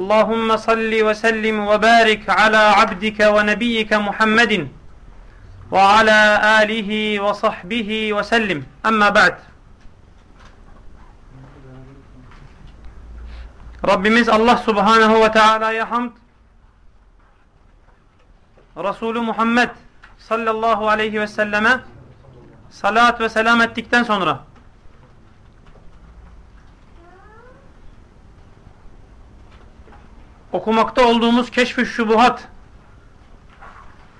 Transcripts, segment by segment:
اللهم صل وسلم وبارك على عبدك ونبيك محمد وعلى آله وصحبه وسلم أما بعد Rabbimiz Allah Subhanahu ve Teala'ya hamd Resulü Muhammed sallallahu aleyhi ve selleme salat ve selam ettikten sonra okumakta olduğumuz Keşf-i Şubuhat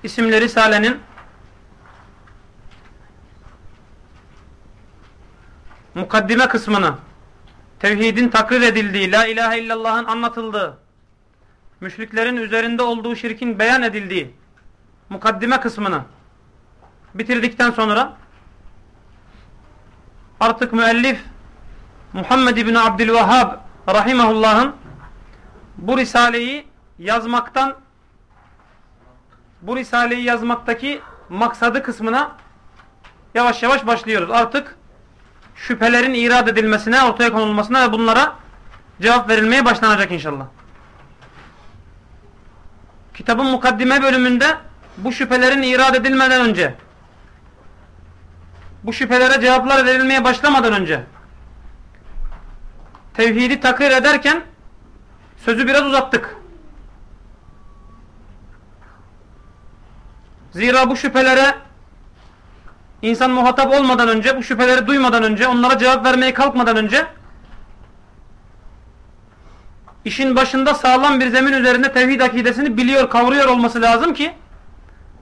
isimli Risale'nin mukaddime kısmını tevhidin takrir edildiği, la ilahe illallah'ın anlatıldığı, müşriklerin üzerinde olduğu şirkin beyan edildiği mukaddime kısmını bitirdikten sonra artık müellif Muhammed İbni Abdülvehhab rahimahullah'ın bu risaleyi yazmaktan bu risaleyi yazmaktaki maksadı kısmına yavaş yavaş başlıyoruz. Artık şüphelerin irad edilmesine, ortaya konulmasına ve bunlara cevap verilmeye başlanacak inşallah. Kitabın mukaddime bölümünde bu şüphelerin irad edilmeden önce bu şüphelere cevaplar verilmeye başlamadan önce tevhidi takrir ederken sözü biraz uzattık. Zira bu şüphelere insan muhatap olmadan önce, bu şüpheleri duymadan önce, onlara cevap vermeye kalkmadan önce işin başında sağlam bir zemin üzerinde tevhid akidesini biliyor, kavruyor olması lazım ki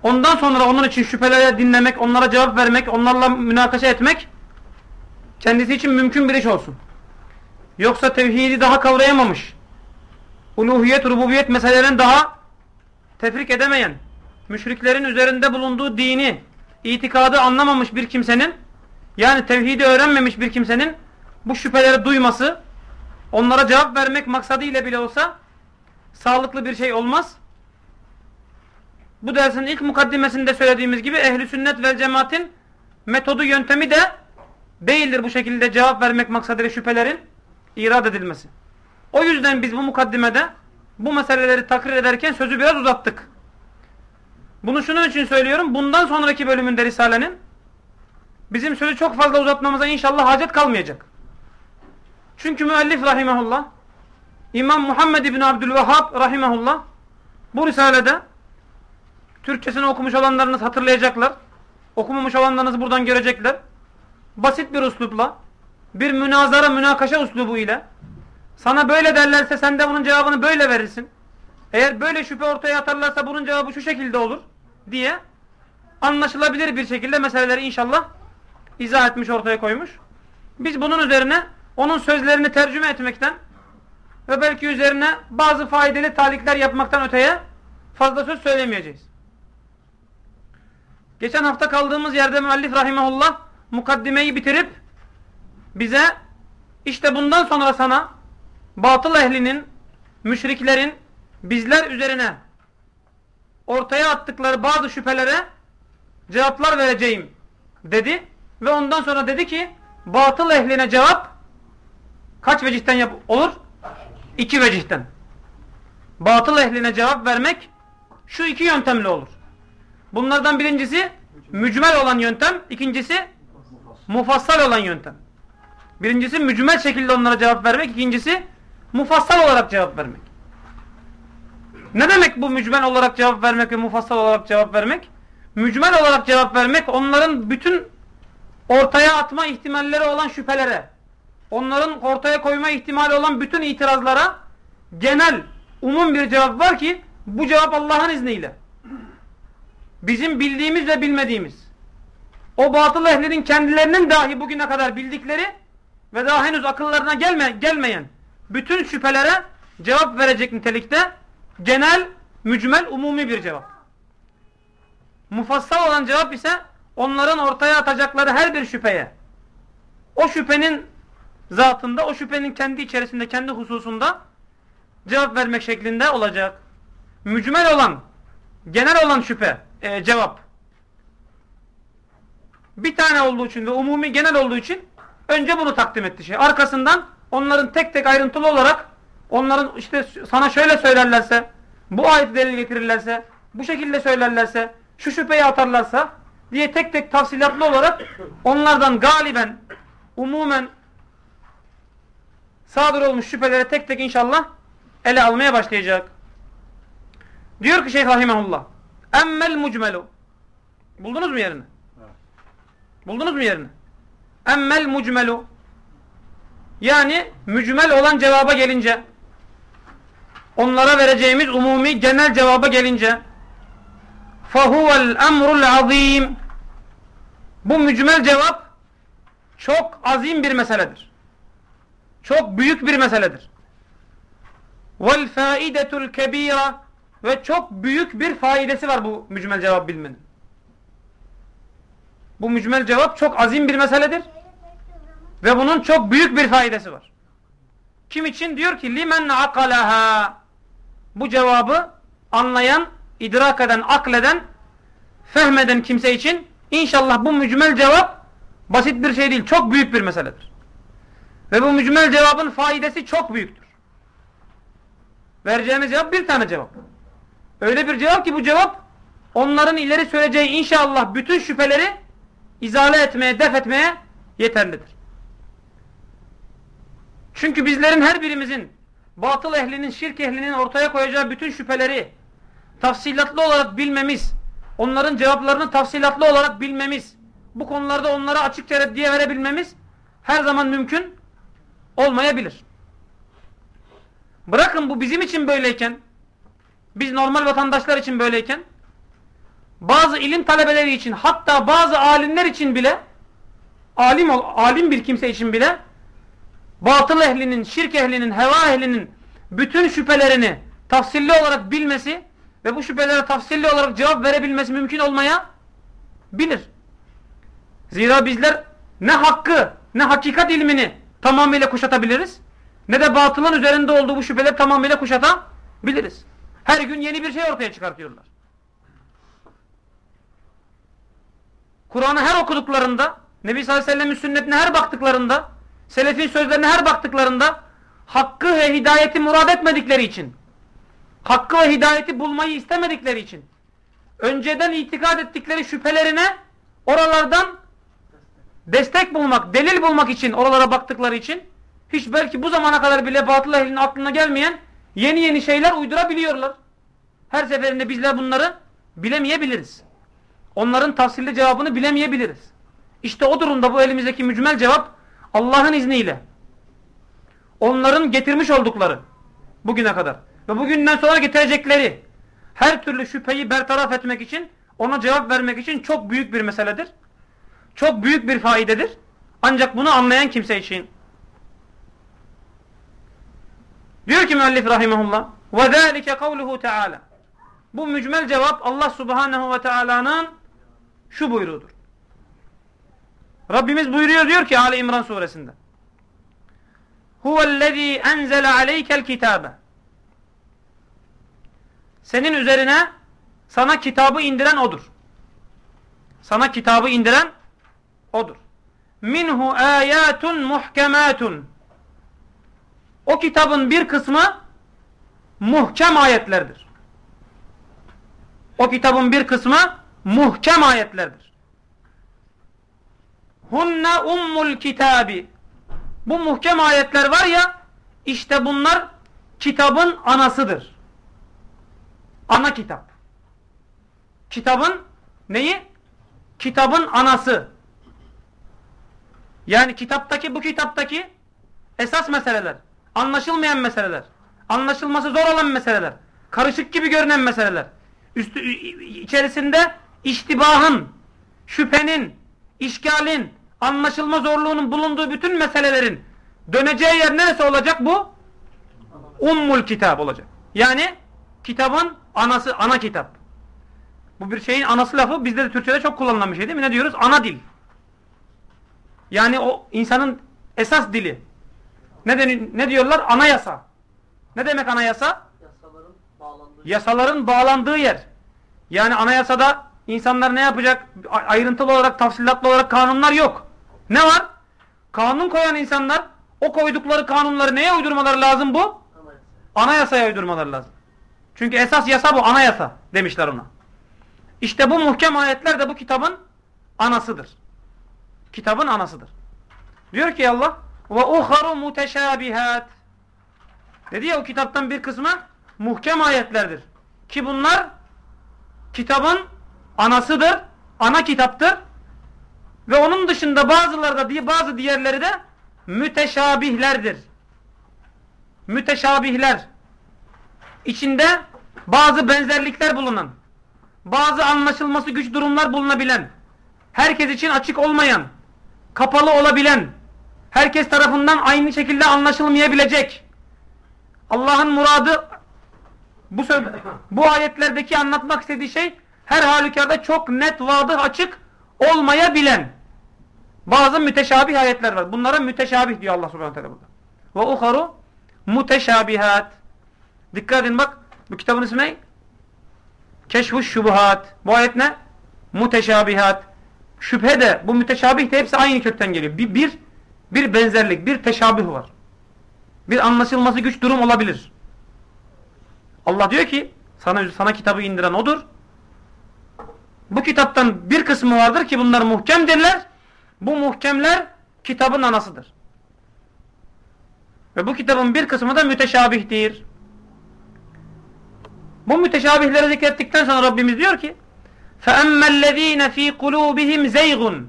ondan sonra onun için şüphelere dinlemek, onlara cevap vermek, onlarla münakaşa etmek kendisi için mümkün bir iş olsun. Yoksa tevhidi daha kavrayamamış, uluhiyet, rububiyet meselelerini daha tefrik edemeyen, müşriklerin üzerinde bulunduğu dini, itikadı anlamamış bir kimsenin, yani tevhidi öğrenmemiş bir kimsenin bu şüpheleri duyması, onlara cevap vermek maksadıyla bile olsa sağlıklı bir şey olmaz. Bu dersin ilk mukaddimesinde söylediğimiz gibi ehli sünnet vel cemaatin metodu yöntemi de değildir bu şekilde cevap vermek maksadıyla şüphelerin irad edilmesi. O yüzden biz bu mukaddimede bu meseleleri takrir ederken sözü biraz uzattık. Bunu şunun için söylüyorum. Bundan sonraki bölümünde Risale'nin bizim sözü çok fazla uzatmamıza inşallah hacet kalmayacak. Çünkü müellif rahimahullah İmam Muhammed İbni Abdülvehhab rahimahullah bu Risale'de Türkçesini okumuş olanlarınız hatırlayacaklar. Okumamış olanlarınız buradan görecekler. Basit bir uslupla bir münazara münakaşa uslubu ile sana böyle derlerse sen de bunun cevabını böyle verirsin. Eğer böyle şüphe ortaya atarlarsa bunun cevabı şu şekilde olur diye anlaşılabilir bir şekilde meseleleri inşallah izah etmiş ortaya koymuş. Biz bunun üzerine onun sözlerini tercüme etmekten ve belki üzerine bazı faydalı talikler yapmaktan öteye fazla söz söylemeyeceğiz. Geçen hafta kaldığımız yerde müellif rahimahullah mukaddimeyi bitirip bize işte bundan sonra sana batıl ehlinin, müşriklerin bizler üzerine ortaya attıkları bazı şüphelere cevaplar vereceğim dedi. Ve ondan sonra dedi ki batıl ehline cevap kaç vecihten yap olur? İki vecihten. Batıl ehline cevap vermek şu iki yöntemle olur. Bunlardan birincisi mücmel olan yöntem, ikincisi mufassal olan yöntem. Birincisi mücmel şekilde onlara cevap vermek, ikincisi mufassal olarak cevap vermek. Ne demek bu mücmel olarak cevap vermek ve mufassal olarak cevap vermek? Mücmel olarak cevap vermek onların bütün ortaya atma ihtimalleri olan şüphelere, onların ortaya koyma ihtimali olan bütün itirazlara genel, umum bir cevap var ki bu cevap Allah'ın izniyle. Bizim bildiğimiz ve bilmediğimiz. O batıl ehlinin kendilerinin dahi bugüne kadar bildikleri ve daha henüz akıllarına gelme, gelmeyen bütün şüphelere cevap verecek nitelikte genel, mücmel, umumi bir cevap. Mufassal olan cevap ise onların ortaya atacakları her bir şüpheye o şüphenin zatında, o şüphenin kendi içerisinde, kendi hususunda cevap vermek şeklinde olacak. Mücmel olan, genel olan şüphe, e, cevap. Bir tane olduğu için ve umumi genel olduğu için önce bunu takdim etti şey. Arkasından onların tek tek ayrıntılı olarak onların işte sana şöyle söylerlerse, bu ayet delil getirirlerse, bu şekilde söylerlerse, şu şüpheyi atarlarsa diye tek tek tafsilatlı olarak onlardan galiben, umumen sadır olmuş şüphelere tek tek inşallah ele almaya başlayacak. Diyor ki Şeyh Rahimahullah Emmel mucmelu Buldunuz mu yerini? Buldunuz mu yerini? Emmel mucmelu Yani mücmel olan cevaba gelince onlara vereceğimiz umumi genel cevaba gelince fahuvel emrul azim bu mücmel cevap çok azim bir meseledir. Çok büyük bir meseledir. Vel faidetul kebira ve çok büyük bir faidesi var bu mücmel cevap bilmenin. Bu mücmel cevap çok azim bir meseledir. Ve bunun çok büyük bir faidesi var. Kim için? Diyor ki limen akalaha bu cevabı anlayan, idrak eden, akleden, fehmeden kimse için inşallah bu mücmel cevap basit bir şey değil. Çok büyük bir meseledir. Ve bu mücmel cevabın faidesi çok büyüktür. Vereceğimiz cevap bir tane cevap. Öyle bir cevap ki bu cevap onların ileri söyleyeceği inşallah bütün şüpheleri izale etmeye, def etmeye yeterlidir. Çünkü bizlerin her birimizin batıl ehlinin, şirk ehlinin ortaya koyacağı bütün şüpheleri tafsilatlı olarak bilmemiz, onların cevaplarını tafsilatlı olarak bilmemiz, bu konularda onlara açıkça reddiye verebilmemiz her zaman mümkün olmayabilir. Bırakın bu bizim için böyleyken, biz normal vatandaşlar için böyleyken, bazı ilim talebeleri için, hatta bazı alimler için bile, alim, alim bir kimse için bile, batıl ehlinin, şirk ehlinin, heva ehlinin bütün şüphelerini tafsilli olarak bilmesi ve bu şüphelere tafsilli olarak cevap verebilmesi mümkün olmaya bilir. Zira bizler ne hakkı, ne hakikat ilmini tamamıyla kuşatabiliriz, ne de batılın üzerinde olduğu bu şüpheleri tamamıyla kuşatabiliriz. Her gün yeni bir şey ortaya çıkartıyorlar. Kur'an'ı her okuduklarında, Nebi sallallahu aleyhi ve sellem'in sünnetine her baktıklarında, selefin sözlerine her baktıklarında hakkı ve hidayeti murad etmedikleri için, hakkı ve hidayeti bulmayı istemedikleri için, önceden itikad ettikleri şüphelerine oralardan destek bulmak, delil bulmak için oralara baktıkları için hiç belki bu zamana kadar bile batıl ehlinin aklına gelmeyen yeni yeni şeyler uydurabiliyorlar. Her seferinde bizler bunları bilemeyebiliriz. Onların tafsilli cevabını bilemeyebiliriz. İşte o durumda bu elimizdeki mücmel cevap Allah'ın izniyle onların getirmiş oldukları bugüne kadar ve bugünden sonra getirecekleri her türlü şüpheyi bertaraf etmek için ona cevap vermek için çok büyük bir meseledir. Çok büyük bir faidedir. Ancak bunu anlayan kimse için. Diyor ki müellif rahimahullah وَذَٰلِكَ قَوْلُهُ Teala. Bu mücmel cevap Allah subhanehu ve teala'nın şu buyruğudur. Rabbimiz buyuruyor diyor ki Ali İmran suresinde. Huvellezî enzele aleykel kitâbe. Senin üzerine sana kitabı indiren odur. Sana kitabı indiren odur. Minhu ayatun muhkematun. O kitabın bir kısmı muhkem ayetlerdir. O kitabın bir kısmı muhkem ayetlerdir. Hunne ummul kitabi. Bu muhkem ayetler var ya işte bunlar kitabın anasıdır. Ana kitap. Kitabın neyi? Kitabın anası. Yani kitaptaki bu kitaptaki esas meseleler, anlaşılmayan meseleler, anlaşılması zor olan meseleler, karışık gibi görünen meseleler, üstü, içerisinde iştibahın, şüphenin, işgalin, anlaşılma zorluğunun bulunduğu bütün meselelerin döneceği yer neresi olacak bu? Ummul kitap olacak. Yani kitabın anası, ana kitap. Bu bir şeyin anası lafı bizde de Türkçe'de çok kullanılan bir şey değil mi? Ne diyoruz? Ana dil. Yani o insanın esas dili. Ne, den ne diyorlar? Anayasa. Ne demek anayasa? Yasaların bağlandığı Yasaların bağlandığı yer. Yani anayasada insanlar ne yapacak? Ayrıntılı olarak, tafsilatlı olarak kanunlar yok. Ne var? Kanun koyan insanlar o koydukları kanunları neye uydurmaları lazım bu? anayasa. Anayasaya uydurmaları lazım. Çünkü esas yasa bu anayasa demişler ona. İşte bu muhkem ayetler de bu kitabın anasıdır. Kitabın anasıdır. Diyor ki Allah ve uharu muteşabihat. Dedi ya o kitaptan bir kısmı muhkem ayetlerdir. Ki bunlar kitabın anasıdır. Ana kitaptır. Ve onun dışında bazıları da bazı diğerleri de müteşabihlerdir. Müteşabihler. İçinde bazı benzerlikler bulunan, bazı anlaşılması güç durumlar bulunabilen, herkes için açık olmayan, kapalı olabilen, herkes tarafından aynı şekilde anlaşılmayabilecek. Allah'ın muradı bu bu ayetlerdeki anlatmak istediği şey her halükarda çok net, vadıh, açık olmayabilen bazı müteşabih ayetler var. Bunlara müteşabih diyor Allah Subhanahu teala burada. Ve uharu muteşabihat. Dikkat edin bak. Bu kitabın ismi ne? Keşfu şubuhat. Bu ayet ne? Muteşabihat. Şüphe de bu müteşabih de hepsi aynı kökten geliyor. Bir, bir, bir benzerlik, bir teşabih var. Bir anlaşılması güç durum olabilir. Allah diyor ki sana sana kitabı indiren odur. Bu kitaptan bir kısmı vardır ki bunlar muhkemdirler. Bu muhkemler kitabın anasıdır. Ve bu kitabın bir kısmı da müteşabihtir. Bu müteşabihleri zikrettikten sonra Rabbimiz diyor ki فَأَمَّا الَّذ۪ينَ ف۪ي قُلُوبِهِمْ زَيْغٌ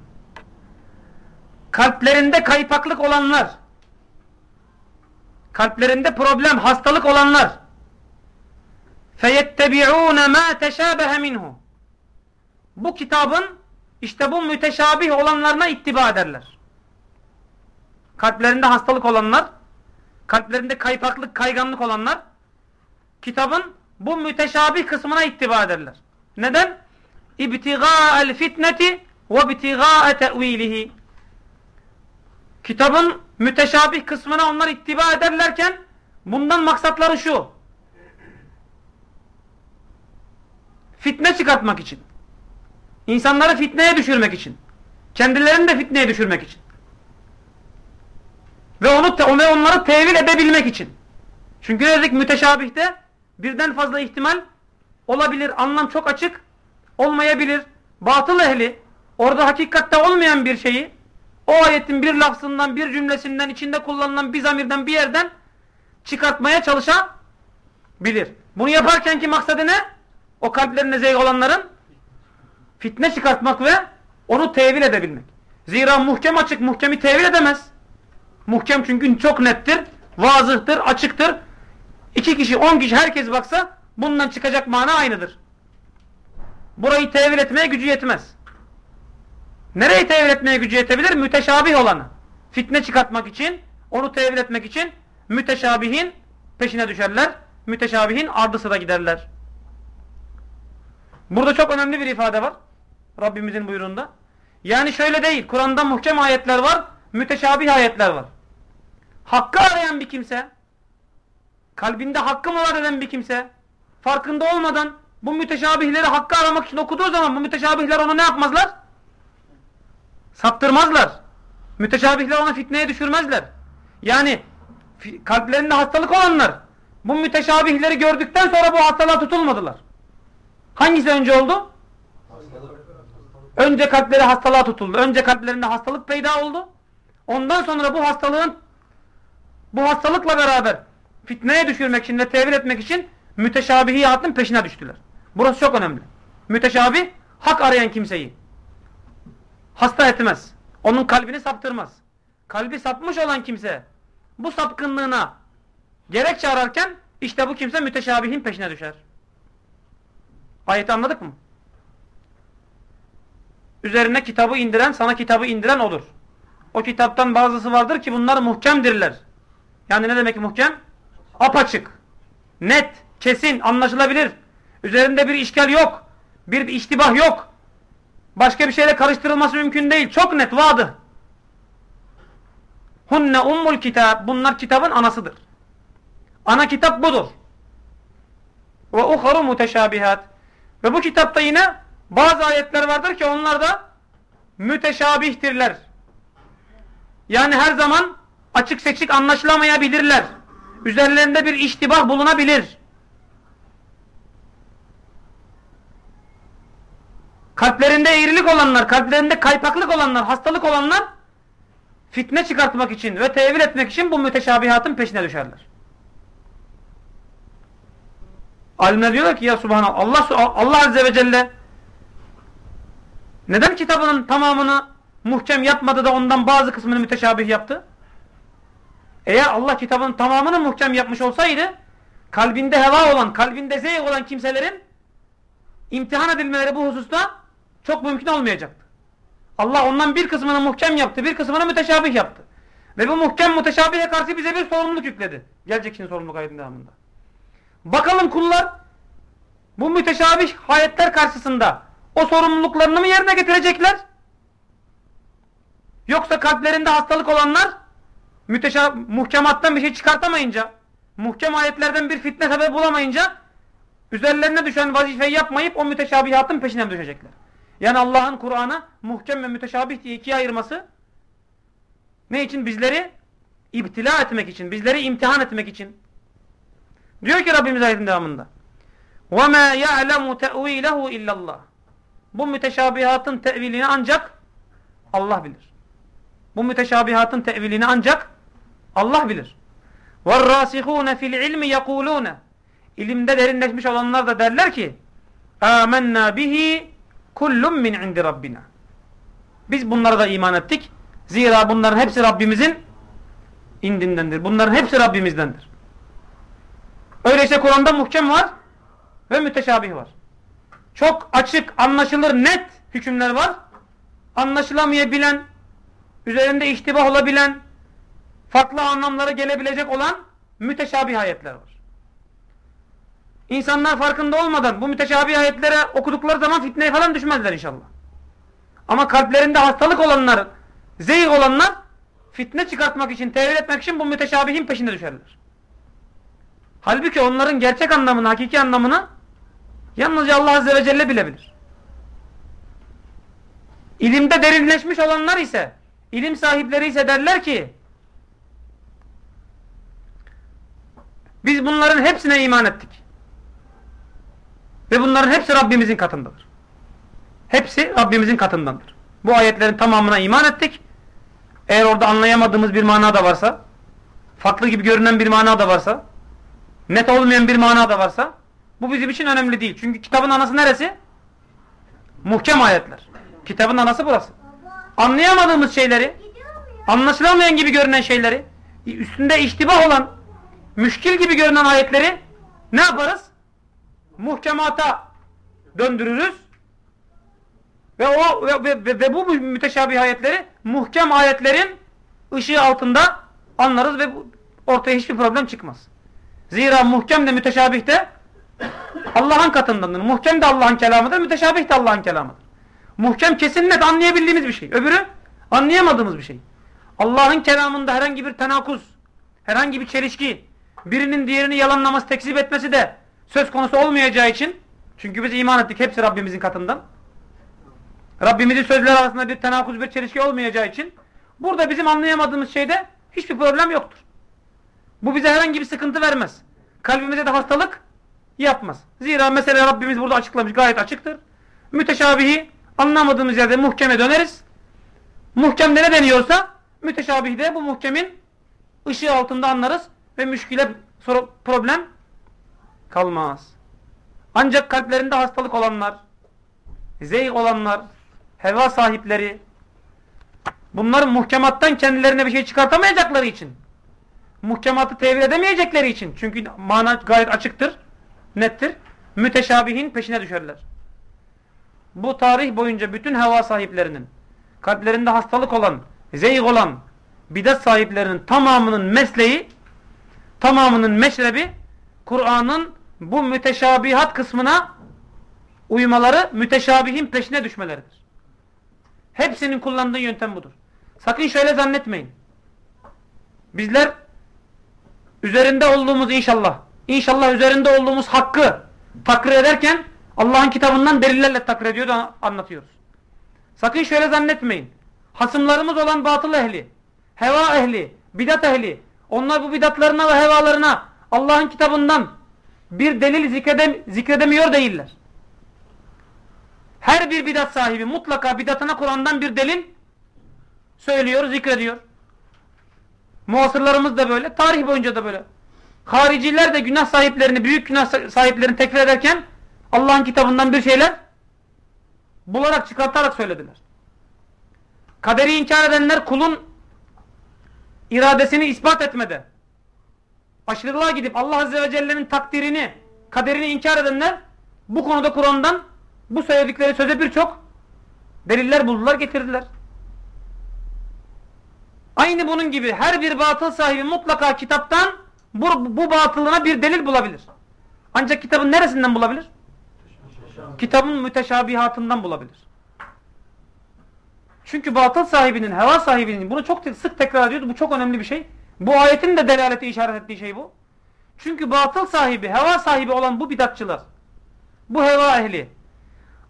Kalplerinde kaypaklık olanlar, kalplerinde problem, hastalık olanlar فَيَتَّبِعُونَ مَا تَشَابَهَ مِنْهُ Bu kitabın işte bu müteşabih olanlarına ittiba ederler. Kalplerinde hastalık olanlar, kalplerinde kaypaklık, kayganlık olanlar kitabın bu müteşabih kısmına ittiba ederler. Neden? İbtigâ'el fitneti ve ibtigâ'e te'vîlihi. Kitabın müteşabih kısmına onlar ittiba ederlerken bundan maksatları şu. Fitne çıkartmak için. İnsanları fitneye düşürmek için. Kendilerini de fitneye düşürmek için. Ve onu ve onları tevil edebilmek için. Çünkü ne dedik müteşabihte birden fazla ihtimal olabilir. Anlam çok açık olmayabilir. Batıl ehli orada hakikatte olmayan bir şeyi o ayetin bir lafzından, bir cümlesinden, içinde kullanılan bir zamirden, bir yerden çıkartmaya çalışabilir. Bunu yaparken ki maksadı ne? O kalplerine zevk olanların fitne çıkartmak ve onu tevil edebilmek. Zira muhkem açık, muhkemi tevil edemez. Muhkem çünkü çok nettir, vazıhtır, açıktır. İki kişi, on kişi herkes baksa bundan çıkacak mana aynıdır. Burayı tevil etmeye gücü yetmez. Nereyi tevil etmeye gücü yetebilir? Müteşabih olanı. Fitne çıkartmak için, onu tevil etmek için müteşabihin peşine düşerler. Müteşabihin ardı sıra giderler. Burada çok önemli bir ifade var. Rabbimizin buyruğunda. Yani şöyle değil. Kur'an'da muhkem ayetler var. Müteşabih ayetler var. Hakkı arayan bir kimse, kalbinde hakkı murad eden bir kimse, farkında olmadan bu müteşabihleri hakkı aramak için okuduğu zaman bu müteşabihler onu ne yapmazlar? Saptırmazlar. Müteşabihler onu fitneye düşürmezler. Yani kalplerinde hastalık olanlar bu müteşabihleri gördükten sonra bu hastalığa tutulmadılar. Hangisi önce oldu? Önce kalpleri hastalığa tutuldu. Önce kalplerinde hastalık peyda oldu. Ondan sonra bu hastalığın bu hastalıkla beraber fitneye düşürmek için ve tevil etmek için müteşabihiyatın peşine düştüler. Burası çok önemli. Müteşabih hak arayan kimseyi hasta etmez. Onun kalbini saptırmaz. Kalbi sapmış olan kimse bu sapkınlığına gerekçe ararken işte bu kimse müteşabihin peşine düşer. Ayeti anladık mı? Üzerine kitabı indiren, sana kitabı indiren odur. O kitaptan bazısı vardır ki bunlar muhkemdirler. Yani ne demek muhkem? Apaçık, net, kesin, anlaşılabilir. Üzerinde bir işgal yok. Bir iştibah yok. Başka bir şeyle karıştırılması mümkün değil. Çok net vadı. Hunne ummul kitab. Bunlar kitabın anasıdır. Ana kitap budur. Ve uharu muteşabihat. Ve bu kitapta yine bazı ayetler vardır ki onlar da müteşabihtirler. Yani her zaman açık seçik anlaşılamayabilirler. Üzerlerinde bir iştibah bulunabilir. Kalplerinde eğrilik olanlar, kalplerinde kaypaklık olanlar, hastalık olanlar fitne çıkartmak için ve tevil etmek için bu müteşabihatın peşine düşerler. Alimler diyorlar ki ya subhanallah Allah, Allah azze ve celle neden kitabının tamamını muhkem yapmadı da ondan bazı kısmını müteşabih yaptı? Eğer Allah kitabının tamamını muhkem yapmış olsaydı kalbinde heva olan, kalbinde zevk olan kimselerin imtihan edilmeleri bu hususta çok mümkün olmayacaktı. Allah ondan bir kısmını muhkem yaptı, bir kısmını müteşabih yaptı. Ve bu muhkem müteşabihe karşı bize bir sorumluluk yükledi. Gelecek şimdi sorumluluk ayetinin devamında. Bakalım kullar bu müteşabih ayetler karşısında o sorumluluklarını mı yerine getirecekler? Yoksa kalplerinde hastalık olanlar müteşab muhkemattan bir şey çıkartamayınca, muhkem ayetlerden bir fitne sebep bulamayınca üzerlerine düşen vazifeyi yapmayıp o müteşabihatın peşine mi düşecekler? Yani Allah'ın Kur'an'ı muhkem ve müteşabih diye ikiye ayırması ne için? Bizleri ibtila etmek için, bizleri imtihan etmek için. Diyor ki Rabbimiz ayetin devamında. وَمَا يَعْلَمُ تَأْو۪يلَهُ اِلَّا اللّٰهِ Bu müteşabihatın tevilini ancak Allah bilir. Bu müteşabihatın tevilini ancak Allah bilir. وَالرَّاسِخُونَ فِي الْعِلْمِ يَقُولُونَ İlimde derinleşmiş olanlar da derler ki آمَنَّا بِهِ kullum min indi rabbina. Biz bunlara da iman ettik. Zira bunların hepsi Rabbimizin indindendir. Bunların hepsi Rabbimizdendir. Öyleyse Kur'an'da muhkem var ve müteşabih var. Çok açık, anlaşılır, net hükümler var. Anlaşılamayabilen, üzerinde iştibah olabilen, farklı anlamlara gelebilecek olan müteşabih ayetler var. İnsanlar farkında olmadan bu müteşabih ayetlere okudukları zaman fitneye falan düşmezler inşallah. Ama kalplerinde hastalık olanlar, zeyh olanlar fitne çıkartmak için, tevil etmek için bu müteşabihin peşinde düşerler. Halbuki onların gerçek anlamını, hakiki anlamını yalnızca Allah Azze ve Celle bilebilir. İlimde derinleşmiş olanlar ise, ilim sahipleri ise derler ki biz bunların hepsine iman ettik. Ve bunların hepsi Rabbimizin katındadır. Hepsi Rabbimizin katındandır. Bu ayetlerin tamamına iman ettik. Eğer orada anlayamadığımız bir mana da varsa, farklı gibi görünen bir mana da varsa, net olmayan bir mana da varsa, bu bizim için önemli değil. Çünkü kitabın anası neresi? Muhkem ayetler. Kitabın anası burası. Anlayamadığımız şeyleri, anlaşılamayan gibi görünen şeyleri, üstünde iştibah olan, müşkil gibi görünen ayetleri ne yaparız? muhkemata döndürürüz. Ve o ve, ve, ve bu müteşabih ayetleri muhkem ayetlerin ışığı altında anlarız ve ortaya hiçbir problem çıkmaz. Zira muhkem de müteşabih de Allah'ın katındandır. Muhkem de Allah'ın kelamıdır, müteşabih de Allah'ın kelamıdır. Muhkem kesin net anlayabildiğimiz bir şey. Öbürü anlayamadığımız bir şey. Allah'ın kelamında herhangi bir tenakuz, herhangi bir çelişki, birinin diğerini yalanlaması, tekzip etmesi de söz konusu olmayacağı için çünkü biz iman ettik hepsi Rabbimizin katından. Rabbimizin sözleri arasında bir tenakuz bir çelişki olmayacağı için burada bizim anlayamadığımız şeyde hiçbir problem yoktur. Bu bize herhangi bir sıkıntı vermez. Kalbimize de hastalık yapmaz. Zira mesela Rabbimiz burada açıklamış gayet açıktır. Müteşabihi anlamadığımız yerde muhkeme döneriz. Muhkemde ne deniyorsa müteşabihde bu muhkemin ışığı altında anlarız ve müşkile problem kalmaz. Ancak kalplerinde hastalık olanlar, zeyh olanlar, heva sahipleri, bunların muhkemattan kendilerine bir şey çıkartamayacakları için, muhkematı tevil edemeyecekleri için, çünkü mana gayet açıktır, nettir, müteşabihin peşine düşerler. Bu tarih boyunca bütün heva sahiplerinin, kalplerinde hastalık olan, zeyh olan, bidat sahiplerinin tamamının mesleği, tamamının meşrebi, Kur'an'ın bu müteşabihat kısmına uymaları müteşabihin peşine düşmeleridir. Hepsinin kullandığı yöntem budur. Sakın şöyle zannetmeyin. Bizler üzerinde olduğumuz inşallah, inşallah üzerinde olduğumuz hakkı takrir ederken Allah'ın kitabından delillerle takrir ediyor anlatıyoruz. Sakın şöyle zannetmeyin. Hasımlarımız olan batıl ehli, heva ehli, bidat ehli, onlar bu bidatlarına ve hevalarına Allah'ın kitabından bir delil zikredem zikredemiyor değiller. Her bir bidat sahibi mutlaka bidatına Kur'an'dan bir delil söylüyor, zikrediyor. Muasırlarımız da böyle, tarih boyunca da böyle. Hariciler de günah sahiplerini, büyük günah sahiplerini tekfir ederken Allah'ın kitabından bir şeyler bularak, çıkartarak söylediler. Kaderi inkar edenler kulun iradesini ispat etmede. Aşırılığa gidip Allah Azze ve Celle'nin takdirini, kaderini inkar edenler bu konuda Kur'an'dan bu söyledikleri söze birçok deliller buldular, getirdiler. Aynı bunun gibi her bir batıl sahibi mutlaka kitaptan bu, bu batılına bir delil bulabilir. Ancak kitabın neresinden bulabilir? Kitabın müteşabihatından bulabilir. Çünkü batıl sahibinin, heva sahibinin bunu çok sık tekrar ediyordu. Bu çok önemli bir şey. Bu ayetin de delaleti işaret ettiği şey bu. Çünkü batıl sahibi, heva sahibi olan bu bidatçılar, bu heva ehli,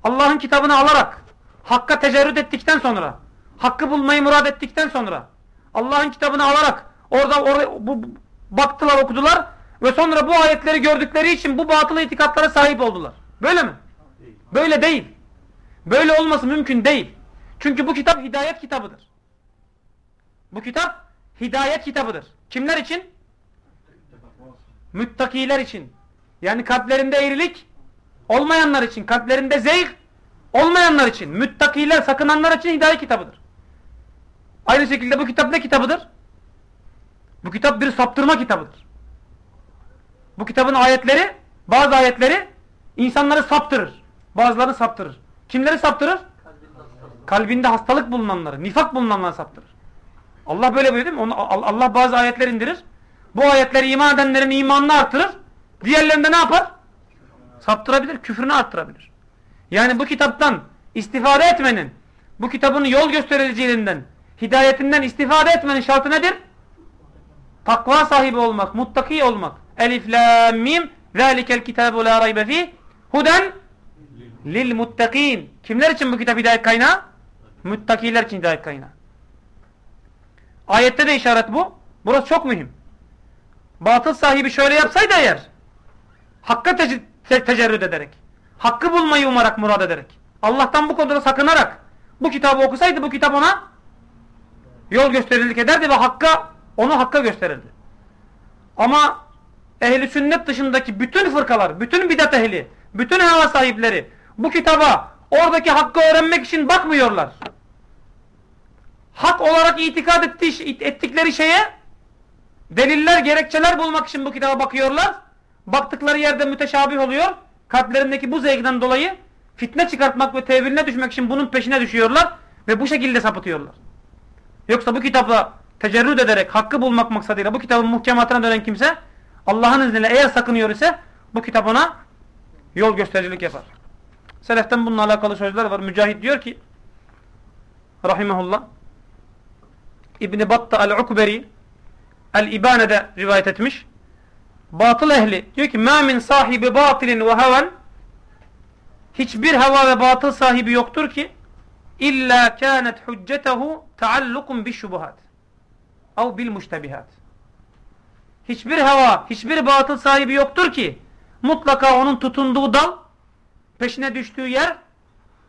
Allah'ın kitabını alarak, hakka tecerrüt ettikten sonra, hakkı bulmayı murad ettikten sonra, Allah'ın kitabını alarak, orada, orada bu, baktılar, okudular ve sonra bu ayetleri gördükleri için bu batıl itikatlara sahip oldular. Böyle mi? Böyle değil. Böyle olması mümkün değil. Çünkü bu kitap hidayet kitabıdır. Bu kitap hidayet kitabıdır. Kimler için? Müttakiler için. Yani kalplerinde eğrilik olmayanlar için, kalplerinde zeyh olmayanlar için, müttakiler, sakınanlar için hidayet kitabıdır. Aynı şekilde bu kitap ne kitabıdır? Bu kitap bir saptırma kitabıdır. Bu kitabın ayetleri, bazı ayetleri insanları saptırır. Bazılarını saptırır. Kimleri saptırır? Kalbinde hastalık bulunanları, nifak bulunanları saptırır. Allah böyle buyuruyor değil mi? Allah bazı ayetler indirir. Bu ayetleri iman edenlerin imanını artırır. Diğerlerinde ne yapar? Saptırabilir, küfrünü arttırabilir. Yani bu kitaptan istifade etmenin, bu kitabın yol göstericiliğinden, hidayetinden istifade etmenin şartı nedir? Takva sahibi olmak, muttaki olmak. Elif, la, mim, zâlikel kitâbu la raybe fîh, huden lil muttakin. Kimler için bu kitap hidayet kaynağı? Muttakiler için hidayet kaynağı. Ayette de işaret bu. Burası çok mühim. Batıl sahibi şöyle yapsaydı eğer, hakka te te tecerrüt ederek, hakkı bulmayı umarak, murad ederek, Allah'tan bu konuda sakınarak, bu kitabı okusaydı bu kitap ona yol gösterildik ederdi ve hakka, onu hakka gösterirdi. Ama ehli sünnet dışındaki bütün fırkalar, bütün bidat ehli, bütün hava sahipleri bu kitaba oradaki hakkı öğrenmek için bakmıyorlar hak olarak itikad ettiği, ettikleri şeye deliller, gerekçeler bulmak için bu kitaba bakıyorlar. Baktıkları yerde müteşabih oluyor. Kalplerindeki bu zevkten dolayı fitne çıkartmak ve teviline düşmek için bunun peşine düşüyorlar ve bu şekilde sapıtıyorlar. Yoksa bu kitapla tecerrüt ederek hakkı bulmak maksadıyla bu kitabın muhkematına dönen kimse Allah'ın izniyle eğer sakınıyor ise bu kitap yol göstericilik yapar. Seleften bununla alakalı sözler var. Mücahit diyor ki Rahimehullah İbn Batta el-Ukberi el-İbane'de rivayet etmiş. Batıl ehli diyor ki ma min sahibi batilin ve heven hiçbir hava ve batıl sahibi yoktur ki illa kânet hüccetehu taallukun bi şubuhat ev bil muştebihat. Hiçbir hava, hiçbir batıl sahibi yoktur ki mutlaka onun tutunduğu dal, peşine düştüğü yer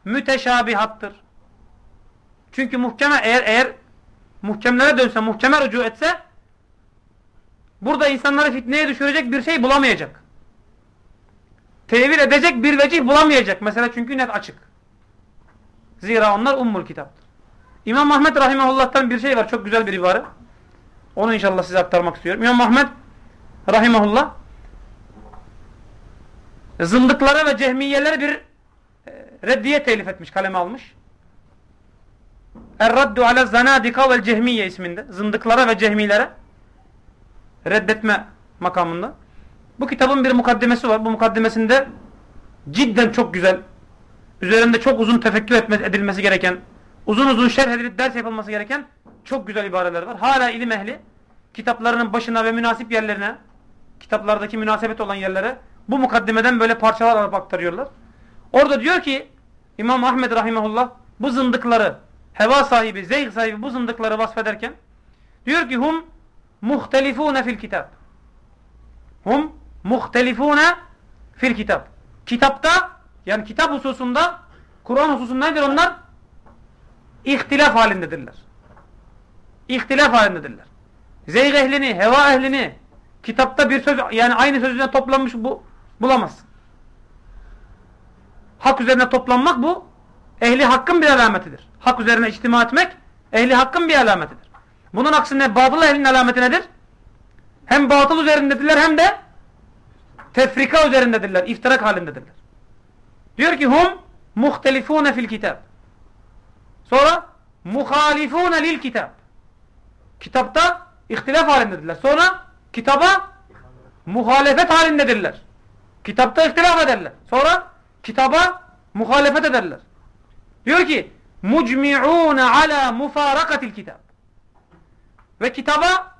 müteşabihattır. Çünkü muhkeme eğer eğer muhkemlere dönse, muhkeme rücu etse burada insanları fitneye düşürecek bir şey bulamayacak. Tevil edecek bir vecih bulamayacak. Mesela çünkü net açık. Zira onlar ummul kitaptır. İmam Ahmet Rahimahullah'tan bir şey var. Çok güzel bir ibare. Onu inşallah size aktarmak istiyorum. İmam Ahmet Rahimahullah zındıklara ve cehmiyelere bir e, reddiye telif etmiş, kaleme almış. Er-raddu ala zanadika vel cehmiye isminde. Zındıklara ve cehmilere reddetme makamında. Bu kitabın bir mukaddemesi var. Bu mukaddemesinde cidden çok güzel üzerinde çok uzun tefekkür edilmesi gereken, uzun uzun şerh edilip ders yapılması gereken çok güzel ibareler var. Hala ilim ehli kitaplarının başına ve münasip yerlerine, kitaplardaki münasebet olan yerlere bu mukaddimeden böyle parçalar alıp aktarıyorlar. Orada diyor ki İmam Ahmed Rahimahullah bu zındıkları, heva sahibi, zeyh sahibi bu zındıkları vasfederken diyor ki hum muhtelifune fil kitap. Hum muhtelifune fil kitap. Kitapta yani kitap hususunda Kur'an hususunda nedir onlar? İhtilaf halindedirler. İhtilaf halindedirler. Zeyg ehlini, heva ehlini kitapta bir söz yani aynı sözüne toplanmış bu bulamazsın. Hak üzerine toplanmak bu ehli hakkın bir alametidir. Hak üzerine içtima etmek ehli hakkın bir alametidir. Bunun aksine batıl ehlinin alameti nedir? Hem batıl üzerindedirler hem de tefrika üzerindedirler, iftirak halindedirler. Diyor ki hum muhtelifune fil kitab. Sonra muhalifune lil kitab. Kitapta ihtilaf halindedirler. Sonra kitaba muhalefet halindedirler. Kitapta ihtilaf ederler. Sonra kitaba muhalefet ederler. Diyor ki mucmi'une ala mufarakatil kitab. Ve kitaba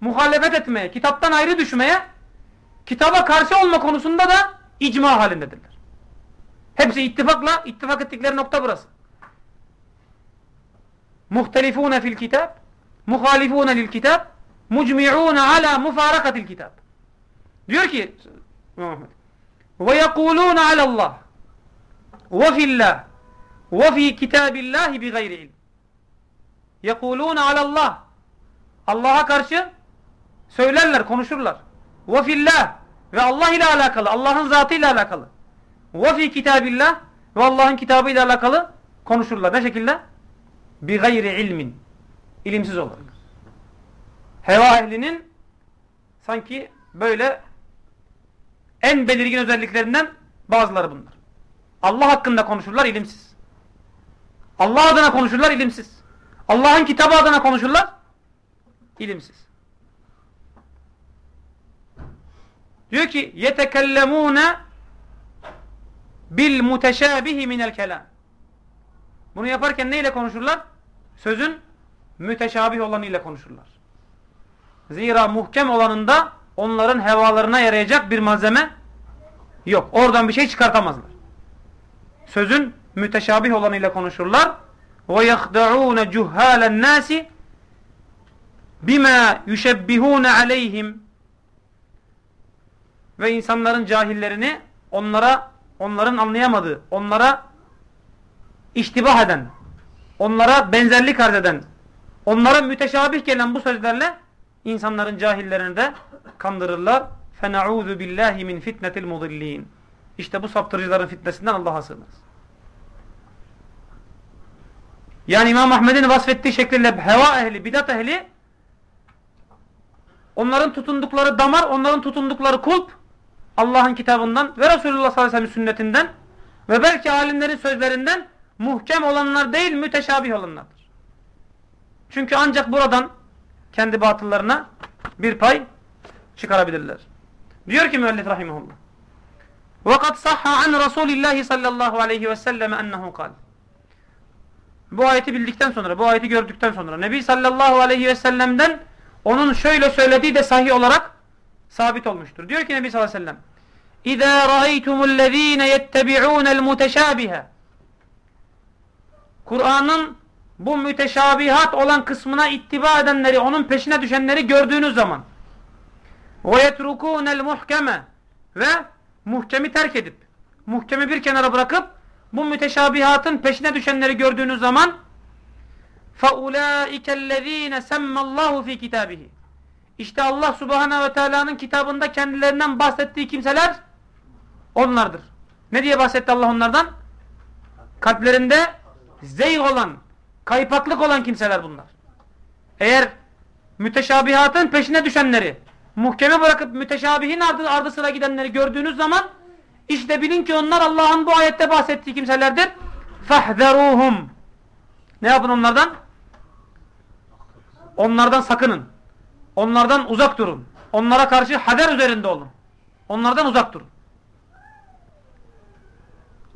muhalefet etmeye, kitaptan ayrı düşmeye, kitaba karşı olma konusunda da icma halindedirler. Hepsi ittifakla, ittifak ettikleri nokta burası. Muhtelifune fil kitab, muhalifune lil kitab, mucmi'une ala mufarakatil kitab. Diyor ki Muhammed ve yekulûne alallah ve fillah ve fi kitabillahi bi gayri ilm. Yekulûne alallah Allah'a karşı söylerler, konuşurlar. Ve fillah ve Allah ile alakalı, Allah'ın zatıyla alakalı. Ve fi kitabillah ve Allah'ın kitabı ile alakalı konuşurlar. Ne şekilde? Bi gayri ilmin. İlimsiz olarak. Heva ehlinin sanki böyle en belirgin özelliklerinden bazıları bunlar. Allah hakkında konuşurlar ilimsiz. Allah adına konuşurlar ilimsiz. Allah'ın kitabı adına konuşurlar ilimsiz. Diyor ki yetekellemune bil muteşabihi minel kelam. Bunu yaparken neyle konuşurlar? Sözün müteşabih olanıyla konuşurlar. Zira muhkem olanında onların hevalarına yarayacak bir malzeme yok. Oradan bir şey çıkartamazlar. Sözün müteşabih olanıyla konuşurlar. Yahda'un cuhalen nasi bima yuşebbihun aleyhim ve insanların cahillerini onlara onların anlayamadığı, onlara iştibah eden, onlara benzerlik arz eden, onlara müteşabih gelen bu sözlerle insanların cahillerini de kandırırlar. فَنَعُوذُ بِاللّٰهِ مِنْ فِتْنَةِ الْمُضِلِّينَ İşte bu saptırıcıların fitnesinden Allah'a sığınırız. Yani İmam Ahmed'in vasfettiği şekliyle heva ehli, bidat ehli onların tutundukları damar, onların tutundukları kulp Allah'ın kitabından ve Resulullah sallallahu aleyhi ve sellem sünnetinden ve belki alimlerin sözlerinden muhkem olanlar değil müteşabih olanlardır. Çünkü ancak buradan kendi batıllarına bir pay çıkarabilirler. Diyor ki müellif rahimahullah. وَقَدْ صَحَّ عَنْ رَسُولِ اللّٰهِ sallallahu aleyhi ve sellem ennehu kal. Bu ayeti bildikten sonra, bu ayeti gördükten sonra Nebi sallallahu aleyhi ve sellem'den onun şöyle söylediği de sahih olarak sabit olmuştur. Diyor ki Nebi sallallahu aleyhi ve sellem اِذَا رَأَيْتُمُ الَّذ۪ينَ يَتَّبِعُونَ الْمُتَشَابِهَ Kur'an'ın bu müteşabihat olan kısmına ittiba edenleri, onun peşine düşenleri gördüğünüz zaman وَيَتْرُكُونَ الْمُحْكَمَ ve muhkemi terk edip, muhkemi bir kenara bırakıp bu müteşabihatın peşine düşenleri gördüğünüz zaman فَاُولَٰئِكَ الَّذ۪ينَ سَمَّ اللّٰهُ ف۪ي كِتَابِهِ İşte Allah subhanahu ve teala'nın kitabında kendilerinden bahsettiği kimseler onlardır. Ne diye bahsetti Allah onlardan? Kalplerinde zeyh olan, kaypaklık olan kimseler bunlar. Eğer müteşabihatın peşine düşenleri, muhkeme bırakıp müteşabihin ardı, ardı sıra gidenleri gördüğünüz zaman işte bilin ki onlar Allah'ın bu ayette bahsettiği kimselerdir. فَحْذَرُوهُمْ Ne yapın onlardan? Onlardan sakının. Onlardan uzak durun. Onlara karşı hader üzerinde olun. Onlardan uzak durun.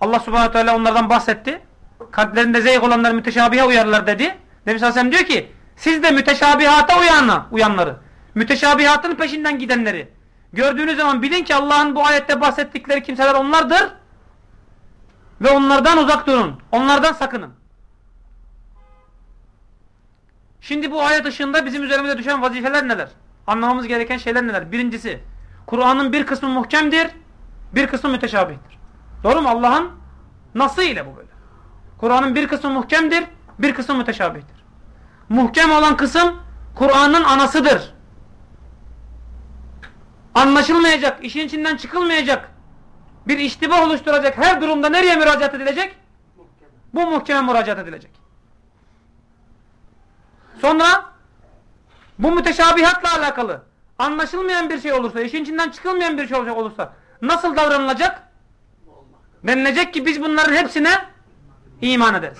Allah subhanahu teala onlardan bahsetti. Kalplerinde zeyg olanlar müteşabihe uyarlar dedi. Nebi sellem diyor ki siz de müteşabihata uyanla, uyanları, müteşabihatın peşinden gidenleri gördüğünüz zaman bilin ki Allah'ın bu ayette bahsettikleri kimseler onlardır ve onlardan uzak durun. Onlardan sakının. Şimdi bu ayet ışığında bizim üzerimize düşen vazifeler neler? Anlamamız gereken şeyler neler? Birincisi, Kur'an'ın bir kısmı muhkemdir, bir kısmı müteşabihtir. Doğru mu? Allah'ın nasıl ile bu böyle? Kur'an'ın bir kısmı muhkemdir, bir kısmı müteşabihtir. Muhkem olan kısım Kur'an'ın anasıdır. Anlaşılmayacak, işin içinden çıkılmayacak, bir iştibah oluşturacak her durumda nereye müracaat edilecek? Bu muhkeme müracaat edilecek. Sonra bu müteşabihatla alakalı anlaşılmayan bir şey olursa, işin içinden çıkılmayan bir şey olursa nasıl davranılacak? Denilecek ki biz bunların hepsine iman ederiz.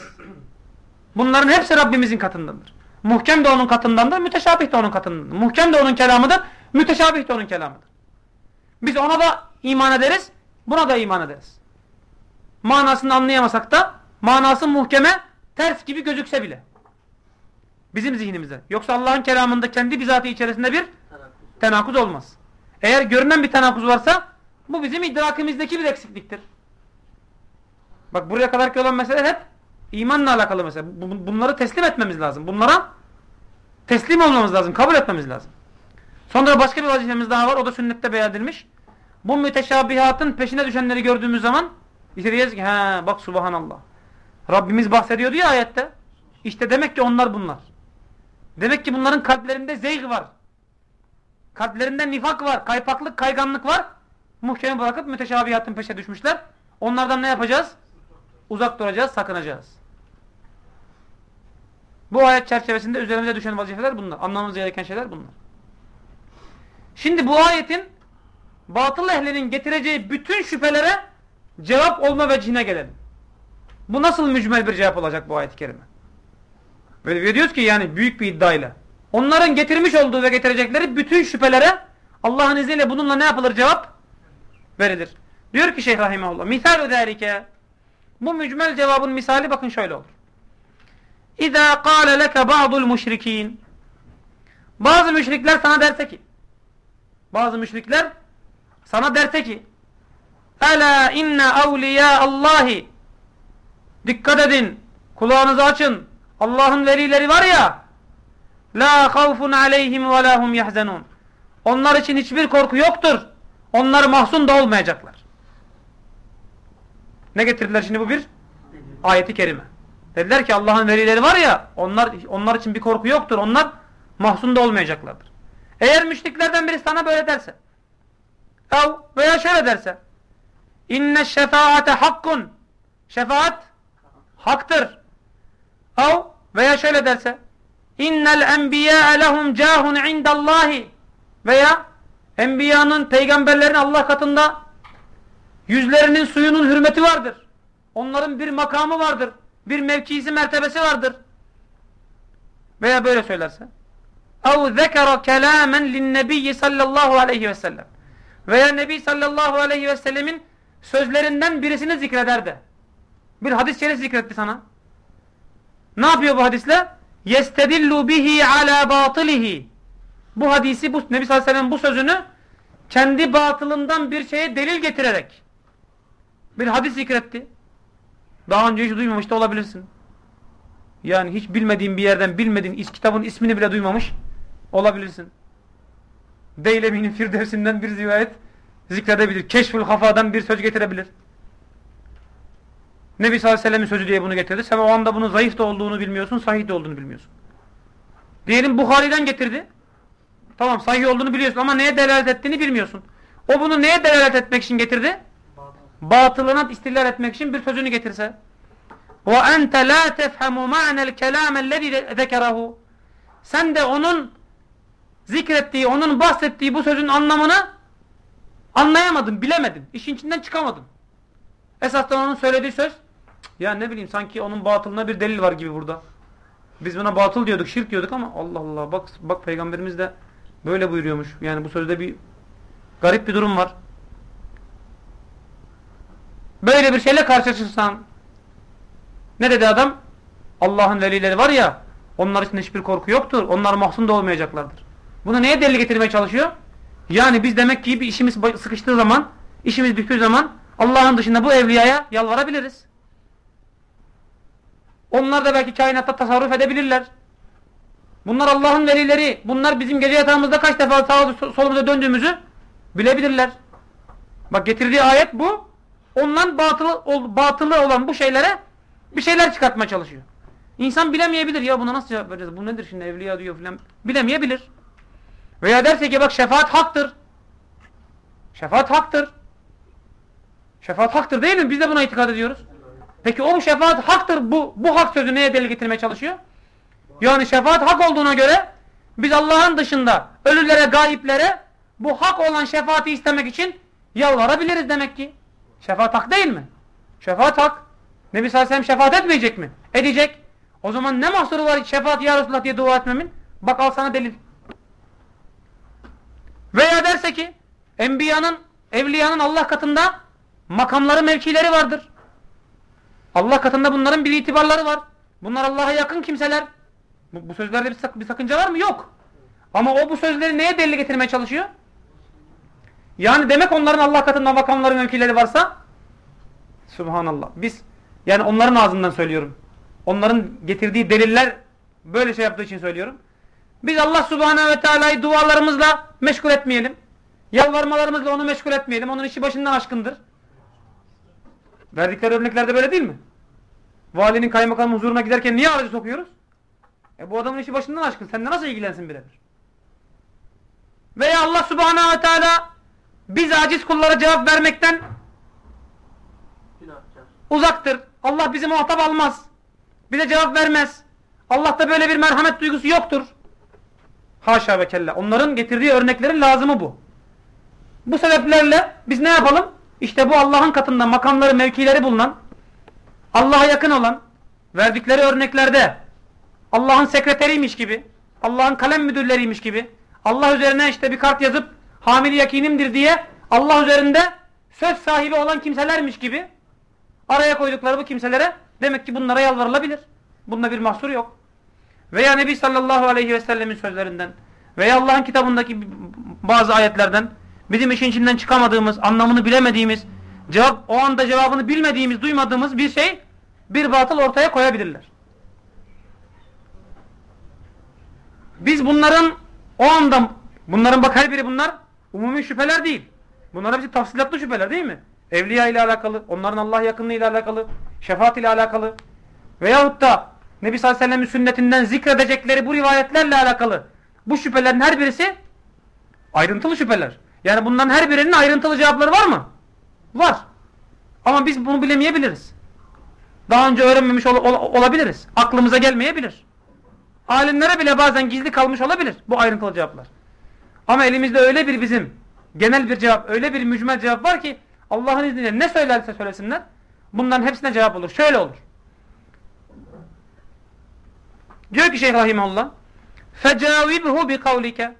Bunların hepsi Rabbimizin katındandır. Muhkem de onun katındandır, müteşabih de onun katındandır. Muhkem de onun kelamıdır, müteşabih de onun kelamıdır. Biz ona da iman ederiz, buna da iman ederiz. Manasını anlayamasak da manası muhkeme ters gibi gözükse bile. Bizim zihnimize. Yoksa Allah'ın kelamında kendi bizatı içerisinde bir tenakuz olmaz. Eğer görünen bir tenakuz varsa bu bizim idrakimizdeki bir eksikliktir. Bak buraya kadar olan mesele hep imanla alakalı mesele. Bunları teslim etmemiz lazım. Bunlara teslim olmamız lazım. Kabul etmemiz lazım. Sonra başka bir vazifemiz daha var. O da sünnette beyan edilmiş. Bu müteşabihatın peşine düşenleri gördüğümüz zaman işte diyeceğiz ki he bak subhanallah. Rabbimiz bahsediyordu ya ayette. İşte demek ki onlar bunlar. Demek ki bunların kalplerinde zeyg var. Kalplerinde nifak var, kaypaklık, kayganlık var. Muhkemi bırakıp müteşabihatın peşe düşmüşler. Onlardan ne yapacağız? Uzak duracağız, sakınacağız. Bu ayet çerçevesinde üzerimize düşen vazifeler bunlar. Anlamamız gereken şeyler bunlar. Şimdi bu ayetin batıl ehlinin getireceği bütün şüphelere cevap olma vecihine gelelim. Bu nasıl mücmel bir cevap olacak bu ayet-i kerime? Böyle diyoruz ki yani büyük bir iddiayla. Onların getirmiş olduğu ve getirecekleri bütün şüphelere Allah'ın izniyle bununla ne yapılır cevap? Verilir. Diyor ki Şeyh Rahimahullah. Misal derike bu mücmel cevabın misali bakın şöyle olur. İza kâle leke ba'dul müşrikîn Bazı müşrikler sana derse ki bazı müşrikler sana derse ki Ela inne evliya Allahi Dikkat edin. Kulağınızı açın. Allah'ın velileri var ya La havfun aleyhim ve lahum yahzenun. Onlar için hiçbir korku yoktur. Onlar mahzun da olmayacaklar. Ne getirdiler şimdi bu bir? Ayeti kerime. Dediler ki Allah'ın velileri var ya onlar onlar için bir korku yoktur. Onlar mahzun da olmayacaklardır. Eğer müşriklerden biri sana böyle derse ev veya şöyle derse inne şefaate hakkun şefaat haktır. Ev veya şöyle derse innel enbiya lehum cahun indallahi veya enbiyanın peygamberlerin Allah katında yüzlerinin suyunun hürmeti vardır. Onların bir makamı vardır. Bir mevkisi mertebesi vardır. Veya böyle söylerse اَوْ ذَكَرَ كَلَامًا لِلنَّبِيِّ sallallahu aleyhi ve sellem veya Nebi sallallahu aleyhi ve sellemin sözlerinden birisini zikreder de bir hadis şerif zikretti sana ne yapıyor bu hadisle? يَسْتَدِلُّ bihi ala batilihi bu hadisi, bu, Nebi sallallahu aleyhi ve sellem bu sözünü kendi batılından bir şeye delil getirerek bir hadis zikretti. Daha önce hiç duymamış da olabilirsin. Yani hiç bilmediğin bir yerden bilmediğin kitabın ismini bile duymamış olabilirsin. Deylemi'nin Firdevsinden bir rivayet zikredebilir. Keşfül Hafa'dan bir söz getirebilir. Nebi sallallahu sözü diye bunu getirdi. Sen o anda bunun zayıf da olduğunu bilmiyorsun, sahih de olduğunu bilmiyorsun. Diyelim Bukhari'den getirdi. Tamam sahih olduğunu biliyorsun ama neye delalet ettiğini bilmiyorsun. O bunu neye delalet etmek için getirdi? batılına istiller etmek için bir sözünü getirse ve ente la tefhemu ma'nel kelamellezî zekerahu sen de onun zikrettiği, onun bahsettiği bu sözün anlamını anlayamadın, bilemedin. İşin içinden çıkamadın. Esasdan onun söylediği söz ya ne bileyim sanki onun batılına bir delil var gibi burada. Biz buna batıl diyorduk, şirk diyorduk ama Allah Allah bak bak peygamberimiz de böyle buyuruyormuş. Yani bu sözde bir garip bir durum var böyle bir şeyle karşılaşırsan ne dedi adam? Allah'ın velileri var ya onlar için hiçbir korku yoktur. Onlar mahzun da olmayacaklardır. Bunu neye delil getirmeye çalışıyor? Yani biz demek ki bir işimiz sıkıştığı zaman, işimiz düştüğü zaman Allah'ın dışında bu evliyaya yalvarabiliriz. Onlar da belki kainatta tasarruf edebilirler. Bunlar Allah'ın velileri. Bunlar bizim gece yatağımızda kaç defa sağa solumuza döndüğümüzü bilebilirler. Bak getirdiği ayet bu. Ondan batılı, batılı olan bu şeylere bir şeyler çıkartmaya çalışıyor. İnsan bilemeyebilir. Ya buna nasıl cevap vereceğiz? Bu nedir şimdi evliya diyor filan. Bilemeyebilir. Veya derse ki bak şefaat haktır. Şefaat haktır. Şefaat haktır değil mi? Biz de buna itikad ediyoruz. Peki o şefaat haktır. Bu, bu hak sözü neye delil getirmeye çalışıyor? Yani şefaat hak olduğuna göre biz Allah'ın dışında ölülere, gayiplere bu hak olan şefaati istemek için yalvarabiliriz demek ki. Şefaat hak değil mi? Şefaat hak. Nebi sallallahu aleyhi şefaat etmeyecek mi? Edecek. O zaman ne mahsuru var şefaat ya Resulullah diye dua etmemin? Bak al sana delil. Veya derse ki enbiyanın, evliyanın Allah katında makamları, mevkileri vardır. Allah katında bunların bir itibarları var. Bunlar Allah'a yakın kimseler. Bu, bu sözlerde bir, sak bir sakınca var mı? Yok. Ama o bu sözleri neye delil getirmeye çalışıyor? Yani demek onların Allah katında makamları, mevkileri varsa Subhanallah. Biz yani onların ağzından söylüyorum. Onların getirdiği deliller böyle şey yaptığı için söylüyorum. Biz Allah Subhanahu ve Teala'yı dualarımızla meşgul etmeyelim. Yalvarmalarımızla onu meşgul etmeyelim. Onun işi başından aşkındır. Verdikleri örneklerde böyle değil mi? Valinin kaymakamın huzuruna giderken niye aracı sokuyoruz? E bu adamın işi başından aşkın. Sen de nasıl ilgilensin birebir? Veya Allah Subhanahu ve Teala biz aciz kullara cevap vermekten uzaktır. Allah bizi muhatap almaz. Bize cevap vermez. Allah'ta böyle bir merhamet duygusu yoktur. Haşa ve kella. Onların getirdiği örneklerin lazımı bu. Bu sebeplerle biz ne yapalım? İşte bu Allah'ın katında makamları, mevkileri bulunan, Allah'a yakın olan, verdikleri örneklerde Allah'ın sekreteriymiş gibi, Allah'ın kalem müdürleriymiş gibi, Allah üzerine işte bir kart yazıp hamili yakinimdir diye Allah üzerinde söz sahibi olan kimselermiş gibi araya koydukları bu kimselere demek ki bunlara yalvarılabilir. Bunda bir mahsur yok. Veya Nebi sallallahu aleyhi ve sellemin sözlerinden veya Allah'ın kitabındaki bazı ayetlerden bizim işin içinden çıkamadığımız, anlamını bilemediğimiz, cevap o anda cevabını bilmediğimiz, duymadığımız bir şey bir batıl ortaya koyabilirler. Biz bunların o anda bunların bak her biri bunlar umumi şüpheler değil. Bunlar hepsi tafsilatlı şüpheler değil mi? Evliya ile alakalı, onların Allah yakınlığı ile alakalı, şefaat ile alakalı veyahut da Nebi sallallahu aleyhi ve sellem'in sünnetinden zikredecekleri bu rivayetlerle alakalı bu şüphelerin her birisi ayrıntılı şüpheler. Yani bunların her birinin ayrıntılı cevapları var mı? Var. Ama biz bunu bilemeyebiliriz. Daha önce öğrenmemiş ol ol olabiliriz. Aklımıza gelmeyebilir. Alimlere bile bazen gizli kalmış olabilir bu ayrıntılı cevaplar. Ama elimizde öyle bir bizim genel bir cevap, öyle bir mücmel cevap var ki Allah'ın izniyle ne söylerse söylesinler bunların hepsine cevap olur. Şöyle olur. Diyor ki Şeyh Rahimullah fecavibhu bi kavlike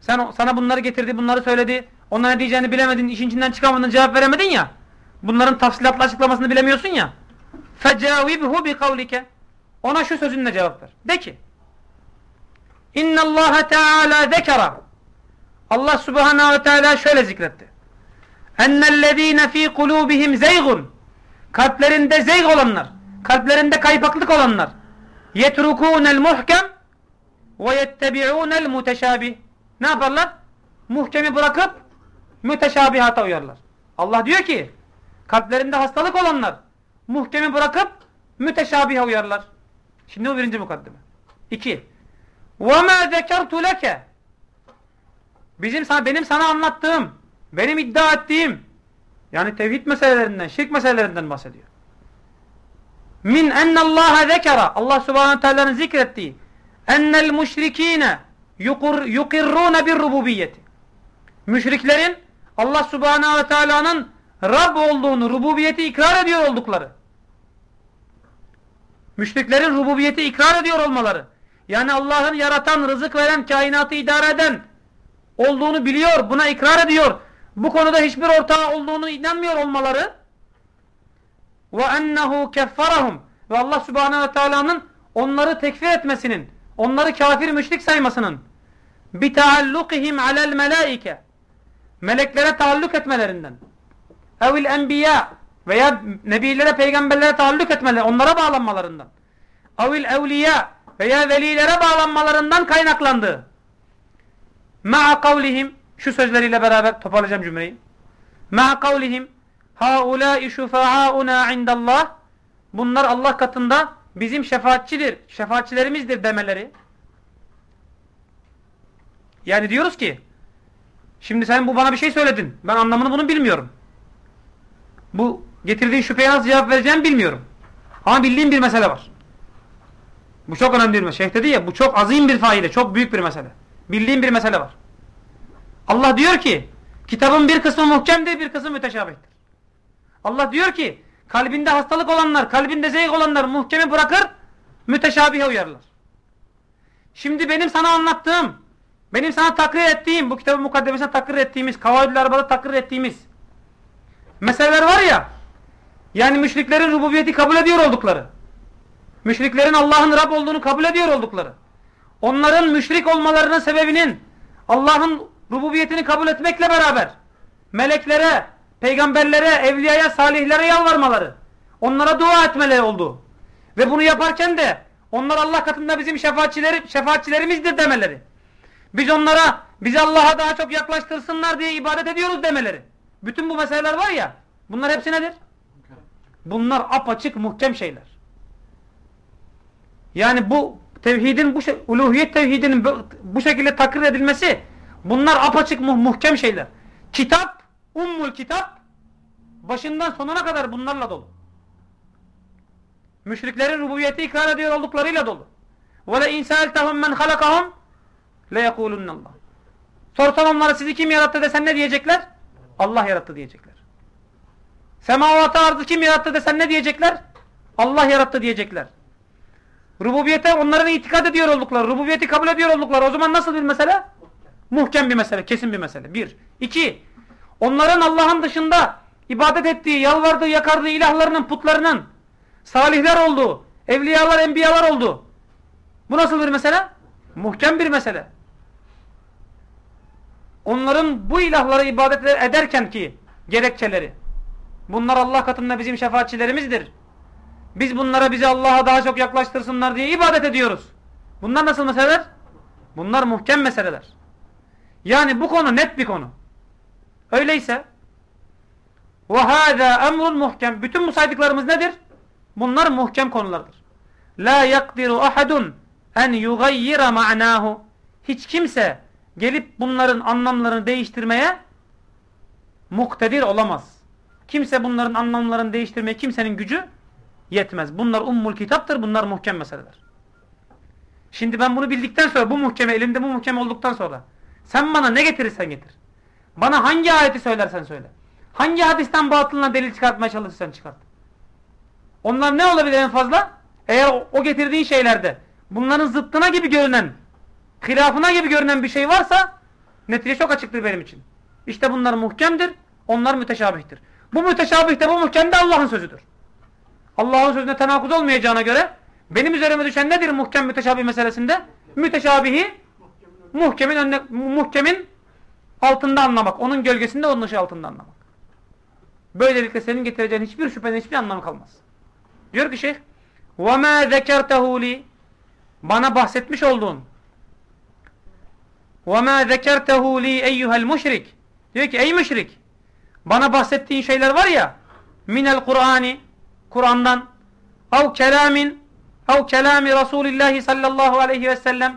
sen sana bunları getirdi, bunları söyledi. Onlara ne diyeceğini bilemedin, işin içinden çıkamadın, cevap veremedin ya. Bunların tafsilatlı açıklamasını bilemiyorsun ya. Fecavibhu bi kavlike. Ona şu sözünle cevap ver. De ki: İnna Allah Teala zekara. Allah Subhanahu ve Teala şöyle zikretti. Ennellezîne fî kulûbihim zeygun. Kalplerinde zeyg olanlar, kalplerinde kaypaklık olanlar. Yetrukûnel muhkem ve yettebi'ûnel muteşâbih. Ne yaparlar? Muhkemi bırakıp müteşabihata uyarlar. Allah diyor ki kalplerinde hastalık olanlar muhkemi bırakıp müteşabihe uyarlar. Şimdi bu birinci mukaddime. İki. وَمَا ذَكَرْتُ لَكَ Bizim sana, benim sana anlattığım, benim iddia ettiğim yani tevhid meselelerinden, şirk meselelerinden bahsediyor min ennallaha zekera Allah subhanahu teala'nın zikrettiği ennel müşrikine yukirrune bir rububiyeti müşriklerin Allah subhanahu ve teala'nın Rab olduğunu, rububiyeti ikrar ediyor oldukları müşriklerin rububiyeti ikrar ediyor olmaları yani Allah'ın yaratan, rızık veren, kainatı idare eden olduğunu biliyor, buna ikrar ediyor. Bu konuda hiçbir ortağı olduğunu inanmıyor olmaları. Ve ennehu keffarahum. Ve Allah Subhanahu ve Teala'nın onları tekfir etmesinin, onları kafir müşrik saymasının taallukihim alel melaike meleklere taalluk etmelerinden evil enbiya veya nebilere, peygamberlere taalluk etmeleri, onlara bağlanmalarından evil evliya veya velilere bağlanmalarından kaynaklandı. Ma'a kavlihim şu sözleriyle beraber toparlayacağım cümleyi. Ma'a kavlihim haulâi şufa'auna indallah bunlar Allah katında bizim şefaatçidir, şefaatçilerimizdir demeleri. Yani diyoruz ki şimdi sen bu bana bir şey söyledin. Ben anlamını bunu bilmiyorum. Bu getirdiğin şüpheye nasıl cevap vereceğimi bilmiyorum. Ama bildiğim bir mesele var. Bu çok önemli bir mesele. Şeyh dedi ya bu çok azim bir faide, çok büyük bir mesele. Bildiğim bir mesele var. Allah diyor ki kitabın bir kısmı muhkemdir, bir kısmı müteşabihtir. Allah diyor ki kalbinde hastalık olanlar, kalbinde zevk olanlar muhkemi bırakır, müteşabihe uyarlar. Şimdi benim sana anlattığım, benim sana takrir ettiğim, bu kitabın mukaddemesine takrir ettiğimiz, Kavaydül Araba'da takrir ettiğimiz meseleler var ya, yani müşriklerin rububiyeti kabul ediyor oldukları, müşriklerin Allah'ın Rab olduğunu kabul ediyor oldukları, onların müşrik olmalarının sebebinin Allah'ın rububiyetini kabul etmekle beraber meleklere, peygamberlere, evliyaya, salihlere yalvarmaları, onlara dua etmeleri oldu. Ve bunu yaparken de onlar Allah katında bizim şefaatçileri, şefaatçilerimizdir demeleri. Biz onlara bizi Allah'a daha çok yaklaştırsınlar diye ibadet ediyoruz demeleri. Bütün bu meseleler var ya bunlar hepsi nedir? Bunlar apaçık muhkem şeyler. Yani bu tevhidin bu uluhiyet tevhidinin bu, şekilde takrir edilmesi bunlar apaçık muh muhkem şeyler. Kitap, ummul kitap başından sonuna kadar bunlarla dolu. Müşriklerin rububiyeti ikrar ediyor olduklarıyla dolu. Ve le insaltahum men halakahum le yekulunallah. Sorsan onlara sizi kim yarattı desen ne diyecekler? Allah yarattı diyecekler. Semavatı arzı kim yarattı desen ne diyecekler? Allah yarattı diyecekler. Rububiyete onların itikad ediyor oldukları, rububiyeti kabul ediyor oldukları o zaman nasıl bir mesele? Muhkem bir mesele, kesin bir mesele. Bir. İki. Onların Allah'ın dışında ibadet ettiği, yalvardığı, yakardığı ilahlarının, putlarının salihler olduğu, evliyalar, enbiyalar olduğu. Bu nasıl bir mesele? Muhkem bir mesele. Onların bu ilahlara ibadet ederken ki gerekçeleri. Bunlar Allah katında bizim şefaatçilerimizdir. Biz bunlara bizi Allah'a daha çok yaklaştırsınlar diye ibadet ediyoruz. Bunlar nasıl meseleler? Bunlar muhkem meseleler. Yani bu konu net bir konu. Öyleyse وَهَذَا emrun muhkem. Bütün bu saydıklarımız nedir? Bunlar muhkem konulardır. La yakdiru ahadun en yugayyira ma'nahu. Hiç kimse gelip bunların anlamlarını değiştirmeye muktedir olamaz. Kimse bunların anlamlarını değiştirmeye kimsenin gücü yetmez. Bunlar ummul kitaptır. Bunlar muhkem meseleler. Şimdi ben bunu bildikten sonra bu muhkeme elimde bu muhkem olduktan sonra sen bana ne getirirsen getir. Bana hangi ayeti söylersen söyle. Hangi hadisten batılına delil çıkartmaya çalışırsan çıkart. Onlar ne olabilir en fazla? Eğer o getirdiğin şeylerde bunların zıttına gibi görünen, hilafına gibi görünen bir şey varsa netice çok açıktır benim için. İşte bunlar muhkemdir, onlar müteşabihtir. Bu müteşabihte bu muhkem de Allah'ın sözüdür. Allah'ın sözüne tenakuz olmayacağına göre benim üzerime düşen nedir muhkem müteşabih meselesinde? Müteşabihi muhkemin önüne, muhkemin altında anlamak. Onun gölgesinde onun ışığı altında anlamak. Böylelikle senin getireceğin hiçbir şüphenin hiçbir anlamı kalmaz. Diyor ki şeyh وَمَا ذَكَرْتَهُ لِي Bana bahsetmiş olduğun وَمَا ذَكَرْتَهُ لِي اَيُّهَا الْمُشْرِكِ Diyor ki ey müşrik bana bahsettiğin şeyler var ya minel Kur'ani Kur'an'dan av kelamin av kelami Resulullah sallallahu aleyhi ve sellem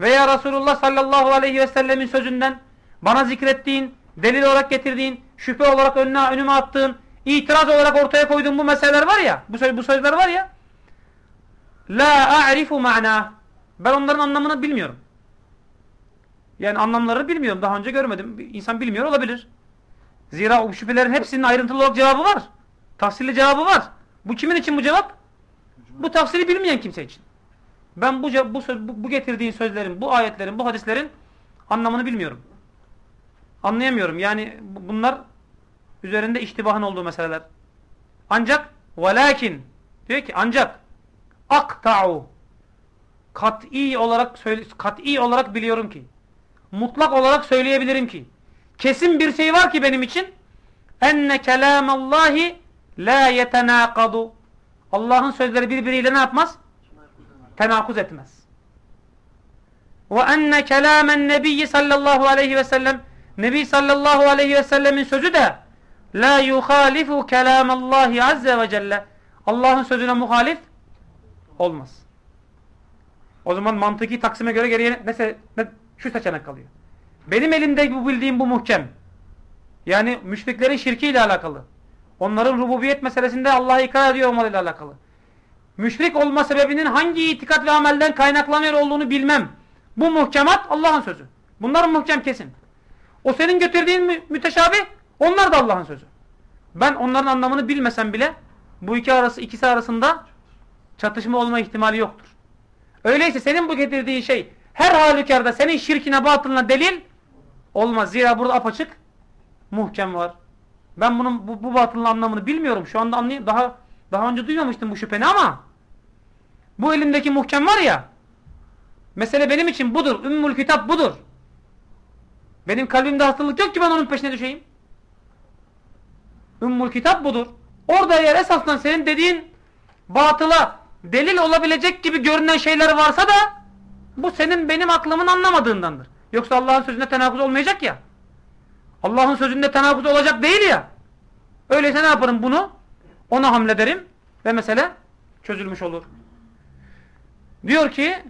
veya Resulullah sallallahu aleyhi ve sellemin sözünden bana zikrettiğin, delil olarak getirdiğin, şüphe olarak önüne, önüme attığın, itiraz olarak ortaya koyduğun bu meseleler var ya, bu, söz, bu sözler var ya La a'rifu ma'na Ben onların anlamını bilmiyorum. Yani anlamlarını bilmiyorum. Daha önce görmedim. İnsan bilmiyor olabilir. Zira o şüphelerin hepsinin ayrıntılı olarak cevabı var. Tafsirli cevabı var. Bu kimin için bu cevap? Bu tafsiri bilmeyen kimse için. Ben bu, bu, bu getirdiğin sözlerin, bu ayetlerin, bu hadislerin anlamını bilmiyorum. Anlayamıyorum. Yani bunlar üzerinde iştibahın olduğu meseleler. Ancak Velakin diyor ki ancak akta'u kat'i olarak kat'i olarak biliyorum ki mutlak olarak söyleyebilirim ki kesin bir şey var ki benim için enne kelamallahi la yetenakadu Allah'ın sözleri birbiriyle ne yapmaz? Tenakuz etmez. Ve enne kelamen nebiyyi sallallahu aleyhi ve sellem Nebi sallallahu aleyhi ve sellemin sözü de la yuhalifu kelamallahi azze ve celle Allah'ın sözüne muhalif olmaz. O zaman mantıki taksime göre geriye ne, şu seçenek kalıyor. Benim elimde bu bildiğim bu muhkem. Yani müşriklerin şirkiyle alakalı. Onların rububiyet meselesinde Allah'a ikrar ediyor olmalarıyla alakalı. Müşrik olma sebebinin hangi itikat ve amelden kaynaklanıyor olduğunu bilmem. Bu muhkemat Allah'ın sözü. Bunların muhkem kesin. O senin götürdüğün mü müteşabih, onlar da Allah'ın sözü. Ben onların anlamını bilmesem bile bu iki arası ikisi arasında çatışma olma ihtimali yoktur. Öyleyse senin bu getirdiğin şey her halükarda senin şirkine batılına delil olmaz. Zira burada apaçık muhkem var. Ben bunun bu, bu batılın anlamını bilmiyorum. Şu anda anlayayım. Daha daha önce duymamıştım bu şüpheni ama bu elimdeki muhkem var ya mesele benim için budur. Ümmül kitap budur. Benim kalbimde hastalık yok ki ben onun peşine düşeyim. Ümmül kitap budur. Orada eğer esasdan senin dediğin batıla delil olabilecek gibi görünen şeyler varsa da bu senin benim aklımın anlamadığındandır. Yoksa Allah'ın sözünde tenakuz olmayacak ya. Allah'ın sözünde tenakuz olacak değil ya. Öyleyse ne yaparım bunu? Ona hamlederim ve mesele çözülmüş olur. Diyor ki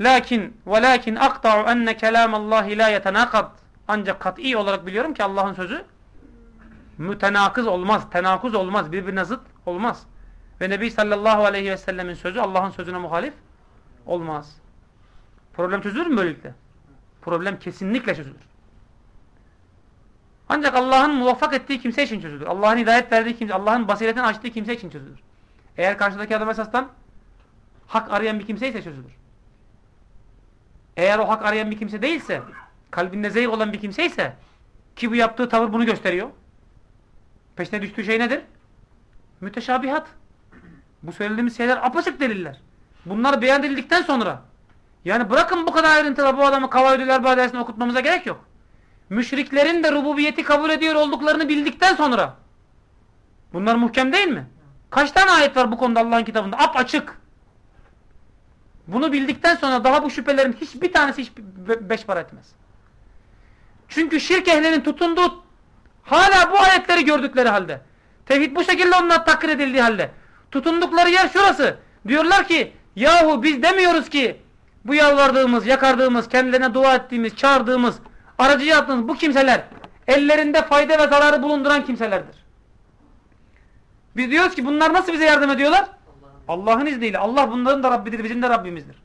lakin ve lakin aqta'u enne kelamallahi la yetenakad ancak kat'i olarak biliyorum ki Allah'ın sözü mütenakız olmaz, tenakuz olmaz, birbirine zıt olmaz. Ve Nebi sallallahu aleyhi ve sellemin sözü Allah'ın sözüne muhalif olmaz. Problem çözülür mü böylelikle? Problem kesinlikle çözülür. Ancak Allah'ın muvaffak ettiği kimse için çözülür. Allah'ın hidayet verdiği kimse, Allah'ın basiretini açtığı kimse için çözülür. Eğer karşıdaki adam esasdan hak arayan bir kimse ise çözülür. Eğer o hak arayan bir kimse değilse, kalbinde zayıf olan bir kimse ise ki bu yaptığı tavır bunu gösteriyor. Peşine düştüğü şey nedir? Müteşabihat. Bu söylediğimiz şeyler apaçık deliller. Bunlar beyan sonra yani bırakın bu kadar ayrıntıda bu adamı Kavaydüler Badesi'ni okutmamıza gerek yok. Müşriklerin de rububiyeti kabul ediyor olduklarını bildikten sonra bunlar muhkem değil mi? Kaç tane ayet var bu konuda Allah'ın kitabında? Ap açık. Bunu bildikten sonra daha bu şüphelerin hiçbir tanesi hiç beş para etmez. Çünkü şirk ehlinin tutunduğu hala bu ayetleri gördükleri halde tevhid bu şekilde onlar takdir edildiği halde tutundukları yer şurası. Diyorlar ki yahu biz demiyoruz ki bu yalvardığımız, yakardığımız, kendilerine dua ettiğimiz, çağırdığımız, aracı yaptığımız bu kimseler ellerinde fayda ve zararı bulunduran kimselerdir. Biz diyoruz ki bunlar nasıl bize yardım ediyorlar? Allah'ın Allah izniyle. Allah bunların da Rabbidir, bizim de Rabbimizdir.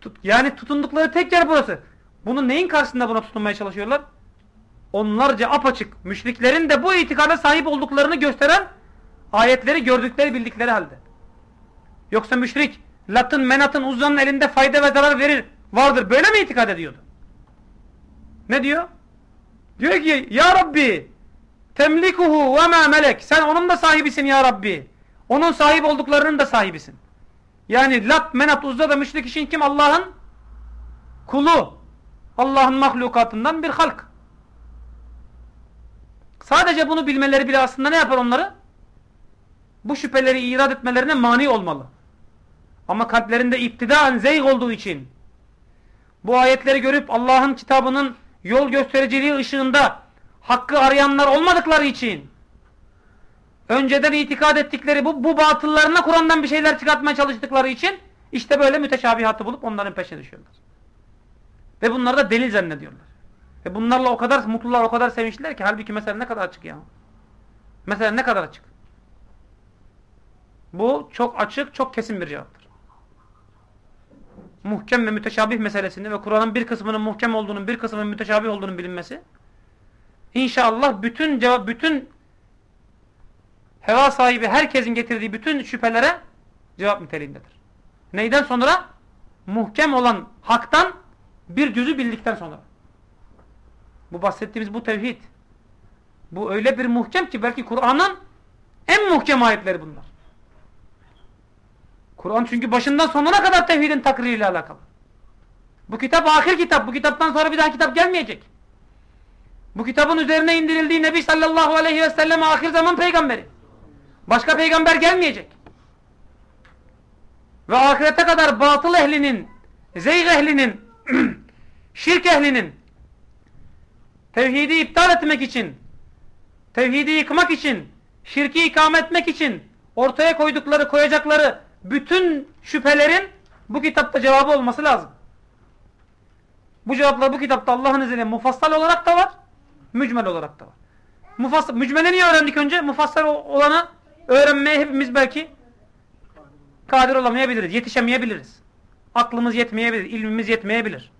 Tut, yani tutundukları tek yer burası. Bunu neyin karşısında buna tutunmaya çalışıyorlar? Onlarca apaçık müşriklerin de bu itikada sahip olduklarını gösteren ayetleri gördükleri bildikleri halde. Yoksa müşrik Lat'ın, Menat'ın, Uzza'nın elinde fayda ve zarar verir vardır. Böyle mi itikad ediyordu? Ne diyor? Diyor ki ya Rabbi temlikuhu ve ma melek sen onun da sahibisin ya Rabbi. Onun sahip olduklarının da sahibisin. Yani Lat, Menat, Uzza da müşrik için kim? Allah'ın kulu. Allah'ın mahlukatından bir halk. Sadece bunu bilmeleri bile aslında ne yapar onları? Bu şüpheleri irad etmelerine mani olmalı. Ama kalplerinde iptidaen zeyg olduğu için bu ayetleri görüp Allah'ın kitabının yol göstericiliği ışığında hakkı arayanlar olmadıkları için önceden itikad ettikleri bu, bu batıllarına Kur'an'dan bir şeyler çıkartmaya çalıştıkları için işte böyle müteşabihatı bulup onların peşine düşüyorlar. Ve bunları da delil zannediyorlar. Ve bunlarla o kadar mutlular, o kadar sevinçliler ki halbuki mesele ne kadar açık ya. Mesele ne kadar açık. Bu çok açık, çok kesin bir cevaptır. Muhkem ve müteşabih meselesini ve Kur'an'ın bir kısmının muhkem olduğunun, bir kısmının müteşabih olduğunun bilinmesi İnşallah bütün cevap, bütün heva sahibi herkesin getirdiği bütün şüphelere cevap niteliğindedir. Neyden sonra? Muhkem olan haktan bir cüzü bildikten sonra. Bu bahsettiğimiz bu tevhid. Bu öyle bir muhkem ki belki Kur'an'ın En muhkem ayetleri bunlar. Kur'an çünkü başından sonuna kadar tevhidin takririyle alakalı. Bu kitap ahir kitap. Bu kitaptan sonra bir daha kitap gelmeyecek. Bu kitabın üzerine indirildiği Nebi sallallahu aleyhi ve sellem ahir zaman peygamberi. Başka peygamber gelmeyecek. Ve ahirete kadar batıl ehlinin, zeyg ehlinin, şirk ehlinin tevhidi iptal etmek için, tevhidi yıkmak için, şirki ikame etmek için ortaya koydukları, koyacakları bütün şüphelerin bu kitapta cevabı olması lazım. Bu cevaplar bu kitapta Allah'ın izniyle mufassal olarak da var, mücmel olarak da var. Mufassal, mücmeli niye öğrendik önce? Mufassal olanı öğrenmeye hepimiz belki kadir olamayabiliriz, yetişemeyebiliriz. Aklımız yetmeyebilir, ilmimiz yetmeyebilir.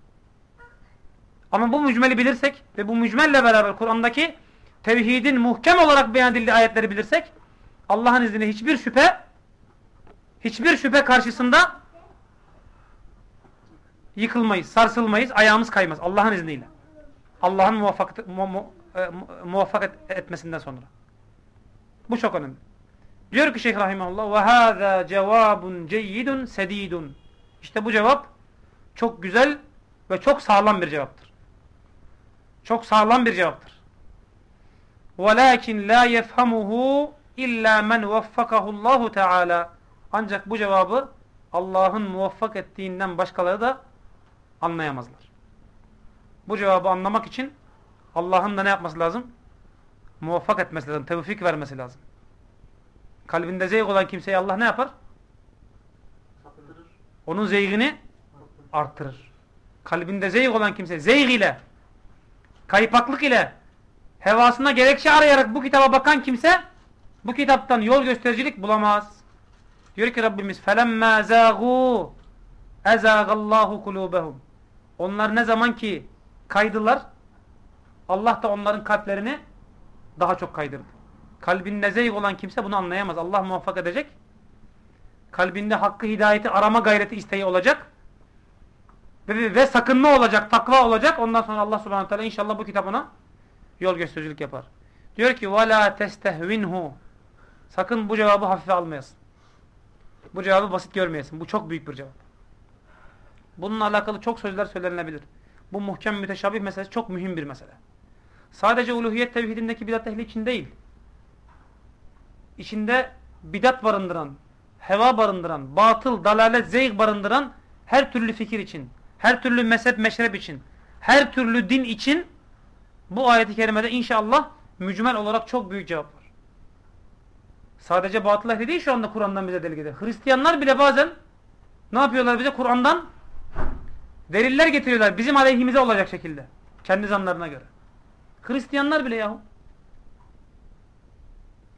Ama bu mücmeli bilirsek ve bu mücmelle beraber Kur'an'daki tevhidin muhkem olarak beyan edildiği ayetleri bilirsek Allah'ın izniyle hiçbir şüphe hiçbir şüphe karşısında yıkılmayız, sarsılmayız, ayağımız kaymaz Allah'ın izniyle. Allah'ın muvaffak, mu, mu, e, muvaffak et, etmesinden sonra. Bu çok önemli. Diyor ki Şeyh Rahimahullah ve hâzâ cevâbun ceyyidun sedîdun. İşte bu cevap çok güzel ve çok sağlam bir cevaptır. Çok sağlam bir cevaptır. وَلَاكِنْ لَا يَفْهَمُهُ اِلَّا مَنْ وَفَّقَهُ اللّٰهُ Teala. ancak bu cevabı Allah'ın muvaffak ettiğinden başkaları da anlayamazlar. Bu cevabı anlamak için Allah'ın da ne yapması lazım? Muvaffak etmesi lazım, tevfik vermesi lazım. Kalbinde zeyg olan kimseyi Allah ne yapar? Onun zeygini arttırır. Kalbinde zeyg olan kimse zeyg ile kaypaklık ile hevasına gerekçe arayarak bu kitaba bakan kimse bu kitaptan yol göstericilik bulamaz. Diyor ki Rabbimiz فَلَمَّا زَاغُوا اَزَاغَ اللّٰهُ قُلُوبَهُمْ Onlar ne zaman ki kaydılar Allah da onların kalplerini daha çok kaydırdı. Kalbinde zeyg olan kimse bunu anlayamaz. Allah muvaffak edecek. Kalbinde hakkı hidayeti arama gayreti isteği olacak. Ve, ve sakınma olacak, takva olacak. Ondan sonra Allah subhanahu teala inşallah bu kitabına yol göstericilik yapar. Diyor ki وَلَا تَسْتَهْوِنْهُ Sakın bu cevabı hafife almayasın. Bu cevabı basit görmeyesin. Bu çok büyük bir cevap. Bununla alakalı çok sözler söylenebilir. Bu muhkem müteşabih meselesi çok mühim bir mesele. Sadece uluhiyet tevhidindeki bidat ehli için değil. İçinde bidat barındıran, heva barındıran, batıl, dalalet, zeyg barındıran her türlü fikir için, her türlü mezhep, meşrep için, her türlü din için bu ayeti kerimede inşallah mücmel olarak çok büyük cevap. Sadece batıl ehli değil şu anda Kur'an'dan bize delil ediyor. Hristiyanlar bile bazen ne yapıyorlar bize? Kur'an'dan deliller getiriyorlar bizim aleyhimize olacak şekilde. Kendi zanlarına göre. Hristiyanlar bile yahu.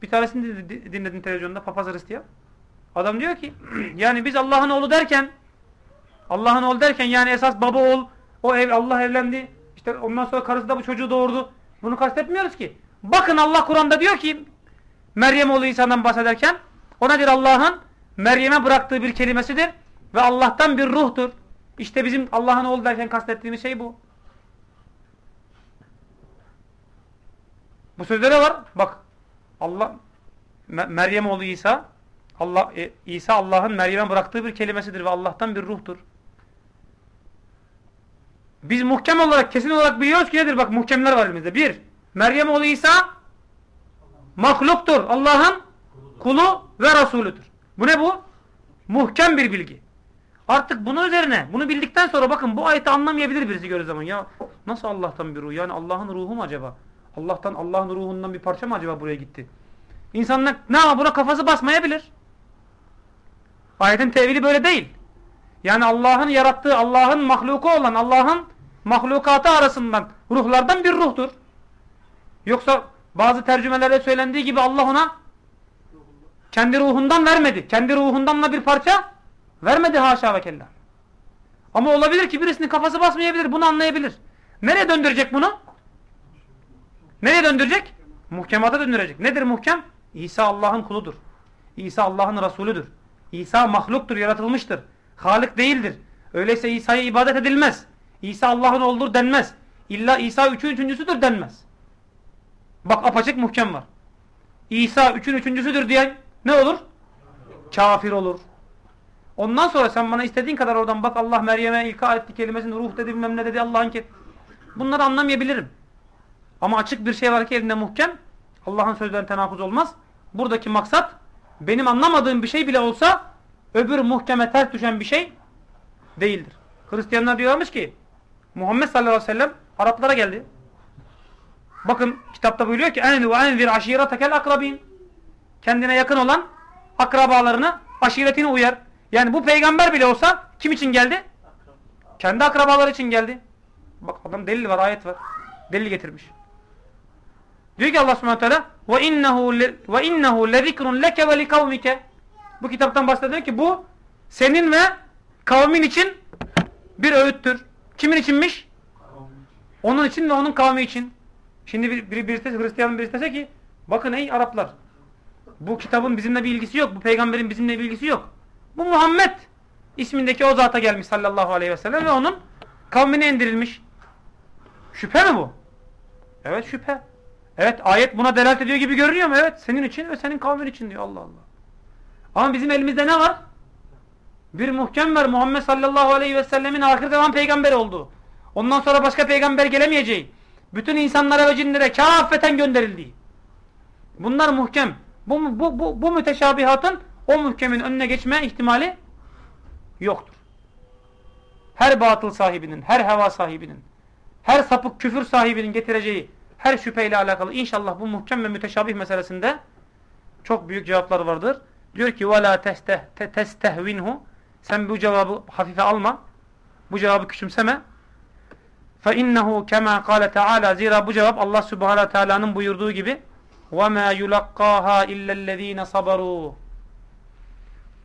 Bir tanesini dinledim televizyonda papaz Hristiyan. Adam diyor ki yani biz Allah'ın oğlu derken Allah'ın oğlu derken yani esas baba oğul o ev Allah evlendi. İşte ondan sonra karısı da bu çocuğu doğurdu. Bunu kastetmiyoruz ki. Bakın Allah Kur'an'da diyor ki Meryem oğlu İsa'dan bahsederken o nedir Allah'ın Meryem'e bıraktığı bir kelimesidir ve Allah'tan bir ruhtur. İşte bizim Allah'ın oğlu derken kastettiğimiz şey bu. Bu sözde ne var? Bak Allah Meryem oğlu İsa Allah e, İsa Allah'ın Meryem'e bıraktığı bir kelimesidir ve Allah'tan bir ruhtur. Biz muhkem olarak kesin olarak biliyoruz ki nedir? Bak muhkemler var elimizde. Bir, Meryem oğlu İsa mahluktur. Allah'ın kulu ve Resulüdür. Bu ne bu? Muhkem bir bilgi. Artık bunun üzerine bunu bildikten sonra bakın bu ayeti anlamayabilir birisi gördüğü zaman. Ya nasıl Allah'tan bir ruh? Yani Allah'ın ruhu mu acaba? Allah'tan Allah'ın ruhundan bir parça mı acaba buraya gitti? İnsanlar ne ama buna kafası basmayabilir. Ayetin tevili böyle değil. Yani Allah'ın yarattığı, Allah'ın mahluku olan, Allah'ın mahlukatı arasından ruhlardan bir ruhtur. Yoksa bazı tercümelerde söylendiği gibi Allah ona kendi ruhundan vermedi. Kendi ruhundanla bir parça vermedi haşa ve kella. Ama olabilir ki birisinin kafası basmayabilir. Bunu anlayabilir. Nereye döndürecek bunu? Nereye döndürecek? Muhkemata döndürecek. Nedir muhkem? İsa Allah'ın kuludur. İsa Allah'ın Resulüdür. İsa mahluktur, yaratılmıştır. Halik değildir. Öyleyse İsa'ya ibadet edilmez. İsa Allah'ın oğludur denmez. İlla İsa üçün üçüncüsüdür denmez. Bak apaçık muhkem var. İsa üçün üçüncüsüdür diyen ne olur? Kafir olur. Ondan sonra sen bana istediğin kadar oradan bak Allah Meryem'e ilka etti kelimesini ruh dedi bilmem ne dedi Allah'ın ki. Bunları anlamayabilirim. Ama açık bir şey var ki elinde muhkem. Allah'ın sözlerine tenakuz olmaz. Buradaki maksat benim anlamadığım bir şey bile olsa öbür muhkeme ters düşen bir şey değildir. Hristiyanlar diyormuş ki Muhammed sallallahu aleyhi ve sellem Araplara geldi. Bakın kitapta buyuruyor ki en ve enzir aşiretekel akrabin. Kendine yakın olan akrabalarını, aşiretini uyar. Yani bu peygamber bile olsa kim için geldi? Kendi akrabaları için geldi. Bak adam delil var, ayet var. Delil getirmiş. Diyor ki Allah Subhanahu teala ve innehu ve innehu lezikrun leke ve likavmike. Bu kitaptan bahsediyor ki bu senin ve kavmin için bir öğüttür. Kimin içinmiş? Onun için ve onun kavmi için. Şimdi bir, bir, birisi Hristiyan birisi dese ki bakın ey Araplar bu kitabın bizimle bir ilgisi yok. Bu peygamberin bizimle bir ilgisi yok. Bu Muhammed ismindeki o zata gelmiş sallallahu aleyhi ve sellem ve onun kavmine indirilmiş. Şüphe mi bu? Evet şüphe. Evet ayet buna delalet ediyor gibi görünüyor mu? Evet senin için ve senin kavmin için diyor Allah Allah. Ama bizim elimizde ne var? Bir muhkem var Muhammed sallallahu aleyhi ve sellemin ahir zaman peygamber oldu. Ondan sonra başka peygamber gelemeyeceği. Bütün insanlara ve cinlere kâffeten gönderildiği. Bunlar muhkem. Bu, bu, bu, bu müteşabihatın o muhkemin önüne geçme ihtimali yoktur. Her batıl sahibinin, her heva sahibinin, her sapık küfür sahibinin getireceği her şüpheyle alakalı inşallah bu muhkem ve müteşabih meselesinde çok büyük cevaplar vardır. Diyor ki وَلَا تَسْتَهْوِنْهُ Sen bu cevabı hafife alma. Bu cevabı küçümseme. فَاِنَّهُ كَمَا قَالَ تَعَالَى Zira bu cevap Allah Subhanahu Teala'nın buyurduğu gibi وَمَا يُلَقَّاهَا اِلَّا الَّذ۪ينَ صَبَرُوا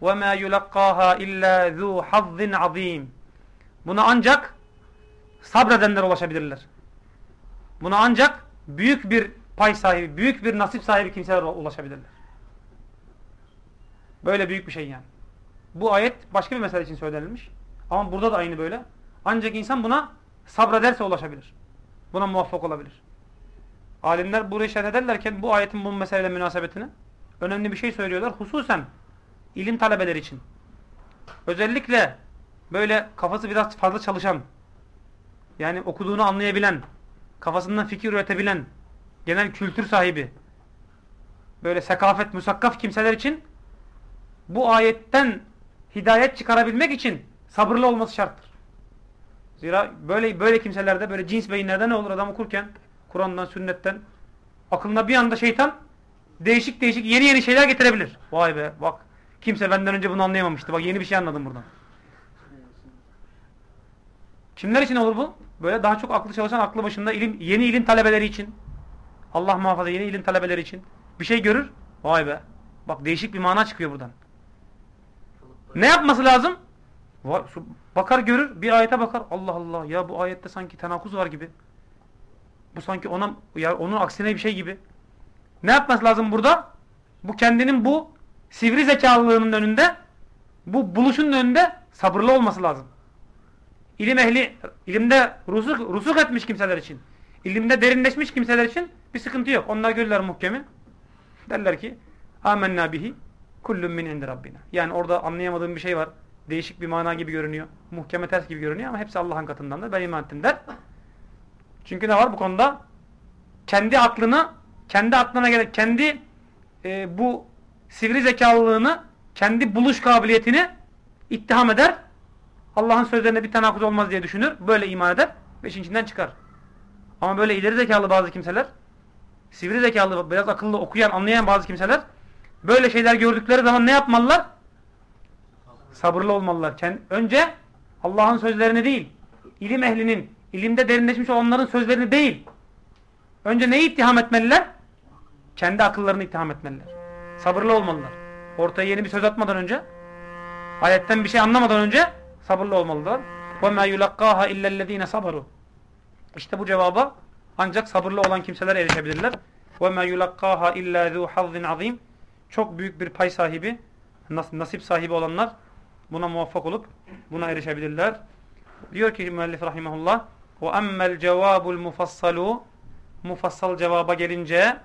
وَمَا يُلَقَّاهَا اِلَّا ذُو حَظٍ عَظ۪يمٍ Buna ancak sabredenler ulaşabilirler. Buna ancak büyük bir pay sahibi, büyük bir nasip sahibi kimseler ulaşabilirler. Böyle büyük bir şey yani. Bu ayet başka bir mesele için söylenilmiş. Ama burada da aynı böyle. Ancak insan buna sabrederse ulaşabilir. Buna muvaffak olabilir. Alimler burayı şerh ederlerken bu ayetin bu meseleyle münasebetini önemli bir şey söylüyorlar. Hususen ilim talebeleri için. Özellikle böyle kafası biraz fazla çalışan, yani okuduğunu anlayabilen, kafasından fikir üretebilen, genel kültür sahibi, böyle sekafet, musakkaf kimseler için bu ayetten hidayet çıkarabilmek için sabırlı olması şarttır. Zira böyle böyle kimselerde böyle cins beyinlerde ne olur adam okurken Kur'an'dan, sünnetten aklına bir anda şeytan değişik değişik yeni yeni şeyler getirebilir. Vay be bak kimse benden önce bunu anlayamamıştı. Bak yeni bir şey anladım buradan. Kimler için olur bu? Böyle daha çok aklı çalışan, aklı başında ilim, yeni ilim talebeleri için. Allah muhafaza yeni ilim talebeleri için. Bir şey görür. Vay be. Bak değişik bir mana çıkıyor buradan. Ne yapması lazım? Bakar görür, bir ayete bakar. Allah Allah ya bu ayette sanki tenakuz var gibi. Bu sanki ona ya onun aksine bir şey gibi. Ne yapması lazım burada? Bu kendinin bu sivri zekalılığının önünde, bu buluşun önünde sabırlı olması lazım. İlim ehli, ilimde rusuk, rusuk etmiş kimseler için, ilimde derinleşmiş kimseler için bir sıkıntı yok. Onlar görürler muhkemi. Derler ki, amennâ bihi kullun min indi rabbina. Yani orada anlayamadığım bir şey var. Değişik bir mana gibi görünüyor. Muhkeme ters gibi görünüyor ama hepsi Allah'ın katındandır. Ben iman ettim der. Çünkü ne var bu konuda? Kendi aklını, kendi aklına gelen, kendi e, bu sivri zekalılığını, kendi buluş kabiliyetini ittiham eder. Allah'ın sözlerine bir tenakuz olmaz diye düşünür. Böyle iman eder ve işin içinden çıkar. Ama böyle ileri zekalı bazı kimseler, sivri zekalı, biraz akıllı okuyan, anlayan bazı kimseler böyle şeyler gördükleri zaman ne yapmalılar? Sabırlı olmalılar. Önce Allah'ın sözlerini değil, ilim ehlinin, ilimde derinleşmiş olanların sözlerini değil. Önce neyi ittiham etmeliler? Kendi akıllarını ittiham etmeliler. Sabırlı olmalılar. Ortaya yeni bir söz atmadan önce, ayetten bir şey anlamadan önce sabırlı olmalılar. وَمَا يُلَقَّاهَا اِلَّا الَّذ۪ينَ صَبَرُوا İşte bu cevaba ancak sabırlı olan kimseler erişebilirler. وَمَا يُلَقَّاهَا اِلَّا ذُو حَظٍ عَظ۪يمٍ Çok büyük bir pay sahibi, nasip sahibi olanlar buna muvaffak olup buna erişebilirler. Diyor ki müellif rahimahullah وَاَمَّا الْجَوَابُ الْمُفَصَّلُ Mufassal cevaba gelince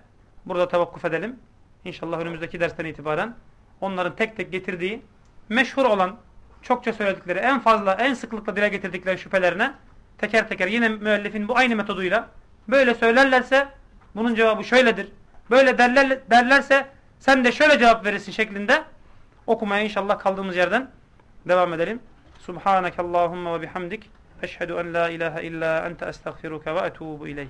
burada tevakkuf edelim. İnşallah önümüzdeki dersten itibaren onların tek tek getirdiği meşhur olan çokça söyledikleri en fazla en sıklıkla dile getirdikleri şüphelerine teker teker yine müellifin bu aynı metoduyla böyle söylerlerse bunun cevabı şöyledir. Böyle derler, derlerse sen de şöyle cevap verirsin şeklinde okumaya inşallah kaldığımız yerden devam edelim. Subhanakallahumma ve bihamdik. Eşhedü en la ilahe illa ente estağfiruka ve etubu ileyh.